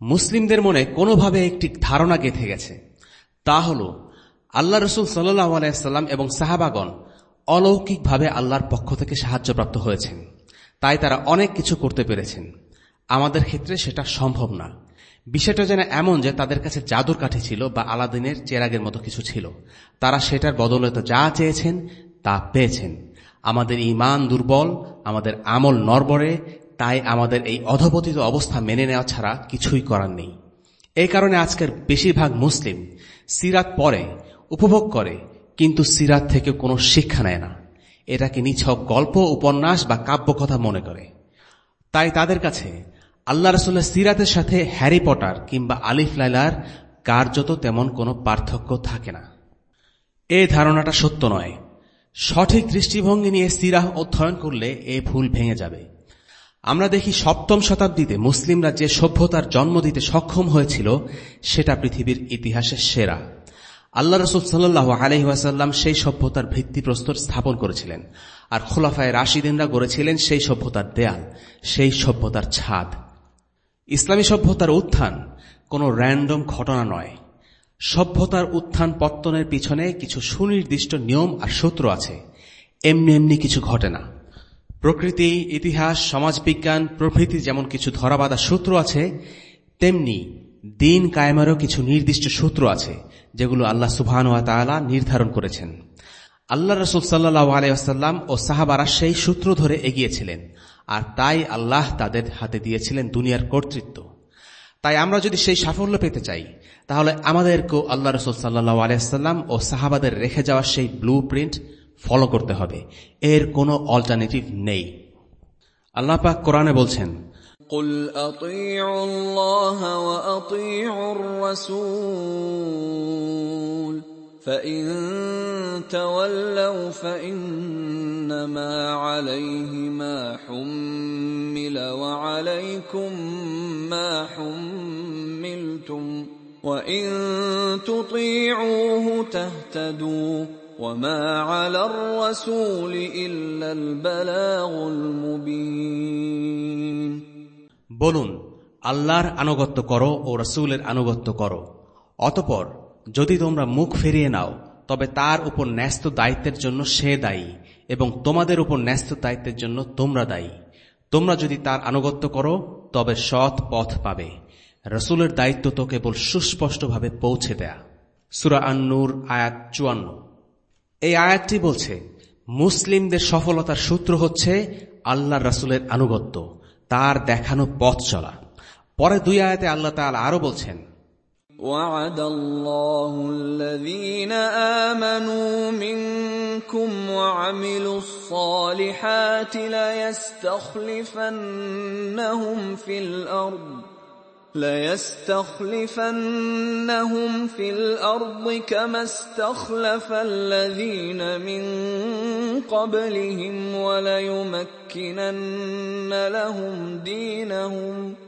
মুসলিমদের মনে কোনোভাবে একটি ধারণা গেঁথে গেছে। তা হল, আল্লাহ রসুল সাল্লাহ আলাইসাল্লাম এবং সাহাবাগণ অলৌকিকভাবে আল্লাহর পক্ষ থেকে সাহায্যপ্রাপ্ত হয়েছেন। তাই তারা অনেক কিছু করতে পেরেছেন। আমাদের ক্ষেত্রে সেটা সম্ভব না। বিষয়টা যেন এমন যে তাদের কাছে জাদুর কাঠি ছিল বা আলাদিনের চেরাগের মতো কিছু ছিল। তারা সেটার বদলে তো যা চেয়েছেন, তা পেয়েছেন। আমাদের ইমান দুর্বল, আমাদের আমল নরবরে তাই আমাদের এই অধপতিত অবস্থা মেনে নেওয়া ছাড়া কিছুই করার নেই। এই কারণে আজকের বেশিরভাগ মুসলিম সিরাত পরে উপভোগ করে, কিন্তু সিরাত থেকে কোনো শিক্ষা নেয় না। এটাকে নিছক গল্প, উপন্যাস বা কাব্যকথা মনে করে? তাই তাদের কাছে আল্লাহ রসুল্লাহ সিরাতের সাথে হ্যারি পটার কিংবা আলিফ লাইলার কার্যত তেমন কোনো পার্থক্য থাকে না। এই ধারণাটা সত্য নয়। সঠিক দৃষ্টিভঙ্গি নিয়ে সিরাহ অধ্যয়ন করলে এ ভুল ভেঙে যাবে। আমরা দেখি সপ্তম শতাব্দীতে মুসলিমরা যে সভ্যতার জন্ম দিতে সক্ষম হয়েছিল সেটা পৃথিবীর ইতিহাসের সেরা। আল্লাহ রসুল সাল্লাহ আলহিহাসাল্লাম সেই সভ্যতার ভিত্তিপ্রস্তর স্থাপন করেছিলেন। আর খোলাফায় রাশিদিনরা গড়েছিলেন সেই সভ্যতার দেয়াল, সেই সভ্যতার ছাদ। ইসলামী সভ্যতার উত্থান কোনো র্যান্ডম ঘটনা নয়। সভ্যতার উত্থান পত্তনের পিছনে কিছু সুনির্দিষ্ট নিয়ম আর সূত্র আছে। এমনি এমনি কিছু ঘটে না। প্রকৃতি, ইতিহাস, সমাজবিজ্ঞান, প্রভৃতি যেমন কিছু ধরাবাধা সূত্র আছে, তেমনি দিন কায়েমেরও কিছু নির্দিষ্ট সূত্র আছে, যেগুলো আল্লাহ সুবহান নির্ধারণ করেছেন। আল্লাহ রসুল সাল্লাহ আলাইসাল্লাম ও সাহাবারা সেই সূত্র ধরে এগিয়েছিলেন, আর তাই আল্লাহ তাদের হাতে দিয়েছিলেন দুনিয়ার কর্তৃত্ব। তাই আমরা যদি সেই সাফল্য পেতে চাই তাহলে আমাদেরকেও আল্লাহ রসুল সাল্লাহ আলাইসাল্লাম ও সাহাবাদের রেখে যাওয়া সেই ব্লু প্রিন্ট ফলো করতে হবে এর কোনো অল্টারনেটিভ নেই আল্লাহ পাক কোরআনে বলছেন قل اطيعوا الله واطيعوا الرسول فان تولوا فانما عليه ما حمل وعليكم ما حملتم وان تطيعوه تهتدوا وما على الرسول الا البلاغ المبين বলুন আল্লাহর আনুগত্য করো ও রসুলের আনুগত্য করো অতপর যদি তোমরা মুখ ফিরিয়ে নাও তবে তার উপর ন্যস্ত দায়িত্বের জন্য সে দায়ী এবং তোমাদের উপর ন্যস্ত দায়িত্বের জন্য তোমরা দায়ী তোমরা যদি তার আনুগত্য করো, তবে সৎ পথ পাবে। রসুলের দায়িত্ব তো কেবল সুস্পষ্টভাবে পৌঁছে দেয়া। সুরা আন্নুর, আয়াত চুয়ান্ন। এই আয়াতটি বলছে, মুসলিমদের সফলতার সূত্র হচ্ছে আল্লাহ রসুলের আনুগত্য, তার দেখানো পথ চলা। পরে দুই আয়াতে আল্লাহ তাল আরও বলছেন وعد الله الذين آمنوا منكم وعملوا الصالحات ليستخلفنهم في الأرض ليستخلفنهم في الأرض كما استخلف الذين من قبلهم وليمكنن لهم دينهم.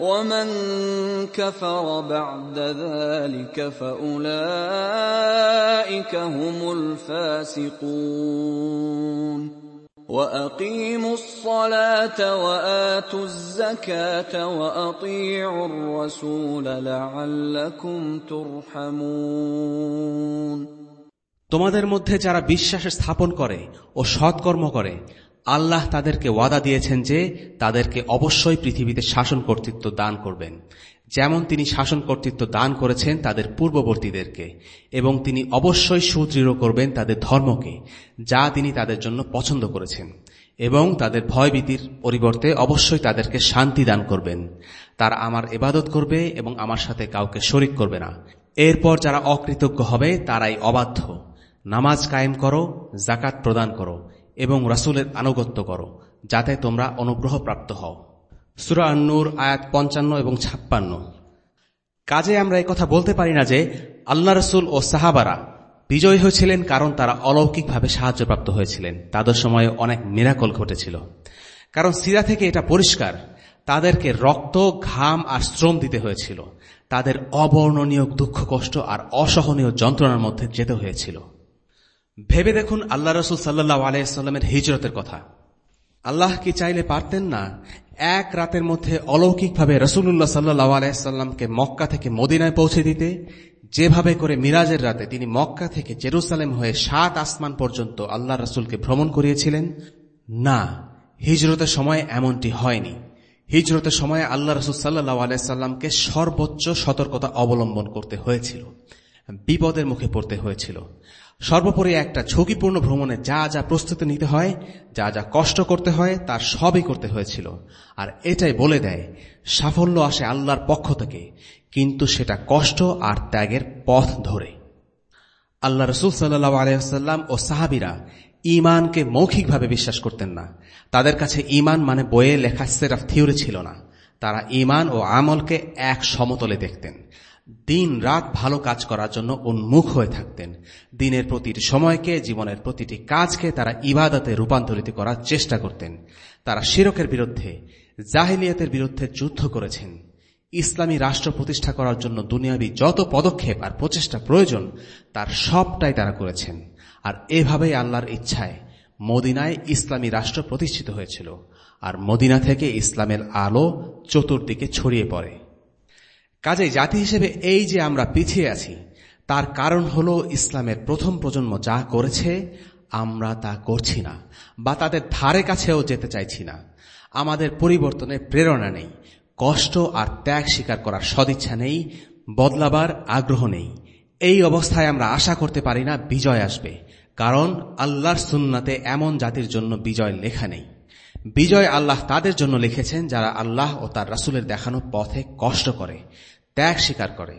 ومن كفر بعد ذلك فاولئك هم الفاسقون واقيموا الصلاه واتوا الزكاه واطيعوا الرسول لعلكم ترحمون তোমাদের মধ্যে যারা বিশ্বাস স্থাপন করে ও সৎকর্ম করে আল্লাহ তাদেরকে ওয়াদা দিয়েছেন যে তাদেরকে অবশ্যই পৃথিবীতে শাসন কর্তৃত্ব দান করবেন। যেমন তিনি শাসন কর্তৃত্ব দান করেছেন তাদের পূর্ববর্তীদেরকে, এবং তিনি অবশ্যই সুদৃঢ় করবেন তাদের ধর্মকে, যা তিনি তাদের জন্য পছন্দ করেছেন, এবং তাদের ভয়ভীতির পরিবর্তে অবশ্যই তাদেরকে শান্তি দান করবেন। তারা আমার এবাদত করবে এবং আমার সাথে কাউকে শরিক করবে না। এরপর যারা অকৃতজ্ঞ হবে তারাই অবাধ্য। নামাজ কায়েম করো জাকাত প্রদান করো। এবং রাসুলের আনুগত্য করো, যাতে তোমরা অনুগ্রহ প্রাপ্ত হও। সুরা আয়াত পঞ্চান্ন এবং ছাপ্পান্ন। কাজে আমরা কথা বলতে পারি না যে, আল্লাহ রসুল ও সাহাবারা বিজয় হয়েছিলেন কারণ তারা অলৌকিকভাবে সাহায্যপ্রাপ্ত হয়েছিলেন। তাদের সময়ে অনেক মিরাকল ঘটেছিল। কারণ সিরা থেকে এটা পরিষ্কার, তাদেরকে রক্ত, ঘাম আর শ্রম দিতে হয়েছিল। তাদের অবর্ণনীয় দুঃখ কষ্ট আর অসহনীয় যন্ত্রণার মধ্যে যেতে হয়েছিল। ভেবে দেখুন আল্লাহ রসুল সাল্লাহ আলাইস্লামের হিজরতের কথা। আল্লাহ কি চাইলে পারতেন না এক রাতের মধ্যে অলৌকিকভাবে রসুল্লাহ সাল্লাহ আলাইসাল্লামকে মক্কা থেকে মদিনায় পৌঁছে দিতে? যেভাবে করে মিরাজের রাতে তিনি মক্কা থেকে জেরুসালেম হয়ে সাত আসমান পর্যন্ত আল্লাহ রসুলকে ভ্রমণ করিয়েছিলেন? না, হিজরতের সময় এমনটি হয়নি। হিজরতের সময় আল্লাহ রসুল সাল্লাহ আলাইসাল্লামকে সর্বোচ্চ সতর্কতা অবলম্বন করতে হয়েছিল। বিপদের মুখে পড়তে হয়েছিল। সর্বোপরি একটা ঝুঁকিপূর্ণ ভ্রমণে যা যা প্রস্তুতি নিতে হয়, যা যা কষ্ট করতে হয়, তার সবই করতে হয়েছিল। আর এটাই বলে দেয়, সাফল্য আসে আল্লাহর পক্ষ থেকে, কিন্তু সেটা কষ্ট আর ত্যাগের পথ ধরে। আল্লাহ রসুল সাল্লাহ আলাইসাল্লাম ও সাহাবিরা ইমানকে মৌখিকভাবে বিশ্বাস করতেন না। তাদের কাছে ইমান মানে বইয়ে লেখা সেট অফ থিওরি ছিল না। তারা ইমান ও আমলকে এক সমতলে দেখতেন। দিন রাত ভালো কাজ করার জন্য উন্মুখ হয়ে থাকতেন। দিনের প্রতিটি সময়কে, জীবনের প্রতিটি কাজকে তারা ইবাদতে রূপান্তরিত করার চেষ্টা করতেন। তারা শিরকের বিরুদ্ধে, জাহিলিয়াতের বিরুদ্ধে যুদ্ধ করেছেন। ইসলামী রাষ্ট্র প্রতিষ্ঠা করার জন্য দুনিয়াবি যত পদক্ষেপ আর প্রচেষ্টা প্রয়োজন, তার সবটাই তারা করেছেন। আর এভাবেই আল্লাহর ইচ্ছায় মদিনায় ইসলামী রাষ্ট্র প্রতিষ্ঠিত হয়েছিল। আর মদিনা থেকে ইসলামের আলো চতুর্দিকে ছড়িয়ে পড়ে। কাজে জাতি হিসেবে এই যে আমরা পিছিয়ে আছি, তার কারণ হল ইসলামের প্রথম প্রজন্ম যা করেছে, আমরা তা করছি না, বা তাদের ধারে কাছেও যেতে চাইছি না। আমাদের পরিবর্তনে প্রেরণা নেই, কষ্ট আর ত্যাগ স্বীকার করার সদিচ্ছা নেই, বদলাবার আগ্রহ নেই। এই অবস্থায় আমরা আশা করতে পারি না বিজয় আসবে, কারণ আল্লাহর সুন্নাতে এমন জাতির জন্য বিজয় লেখা নেই। বিজয় আল্লাহ তাদের জন্য লিখেছেন, যারা আল্লাহ ও তার রাসুলের দেখানো পথে কষ্ট করে, ত্যাগ স্বীকার করে।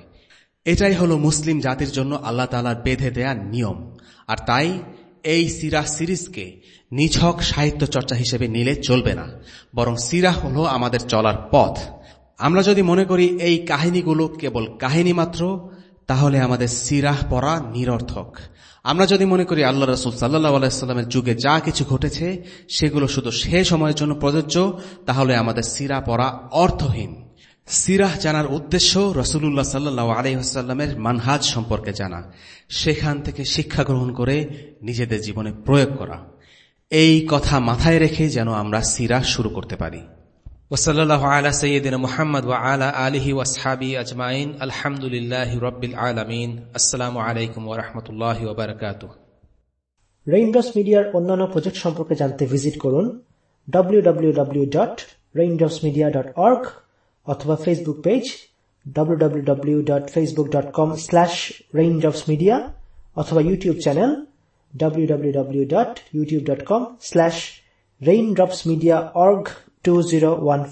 এটাই হলো মুসলিম জাতির জন্য আল্লাহ তালার বেঁধে দেয়া নিয়ম। আর তাই এই সিরাহ সিরিজকে নিছক সাহিত্য চর্চা হিসেবে নিলে চলবে না, বরং সিরাহ হল আমাদের চলার পথ। আমরা যদি মনে করি এই কাহিনীগুলো কেবল কাহিনী মাত্র, তাহলে আমাদের সিরাহ পড়া নিরর্থক। আমরা যদি মনে করি আল্লাহ রসুল সাল্লাহ আলাইস্লামের যুগে যা কিছু ঘটেছে, সেগুলো শুধু সে সময়ের জন্য প্রযোজ্য, তাহলে আমাদের সিরা পড়া অর্থহীন। সিরাহ জানার উদ্দেশ্য রসুল্লাহ সাল্লাহ আলহিহাস্লামের মানহাজ সম্পর্কে জানা। সেখান থেকে শিক্ষা গ্রহণ করে নিজেদের জীবনে প্রয়োগ করা। এই কথা মাথায় রেখে যেন আমরা সিরা শুরু করতে পারি। ওসল্লাহ আলা সৈয়দিন মোহাম্মদ ওয়া আলা আলিহি ওয়াসহাবি আজমাইন। আলহামদুলিল্লাহ রব্বিল আলমিন। আসসালামু আলাইকুম ওরহমতুল্লাহ ওবরকাত রেইনড্রপস মিডিয়ার অন্যান্য প্রজেক্ট সম্পর্কে জানতে ভিজিট করুন www.raindropsmedia.org অথবা ফেসবুক পেজ www.facebook.com/raindropsmedia অথবা YouTube channel www.youtube.com/raindropsmediaorg two zero one five.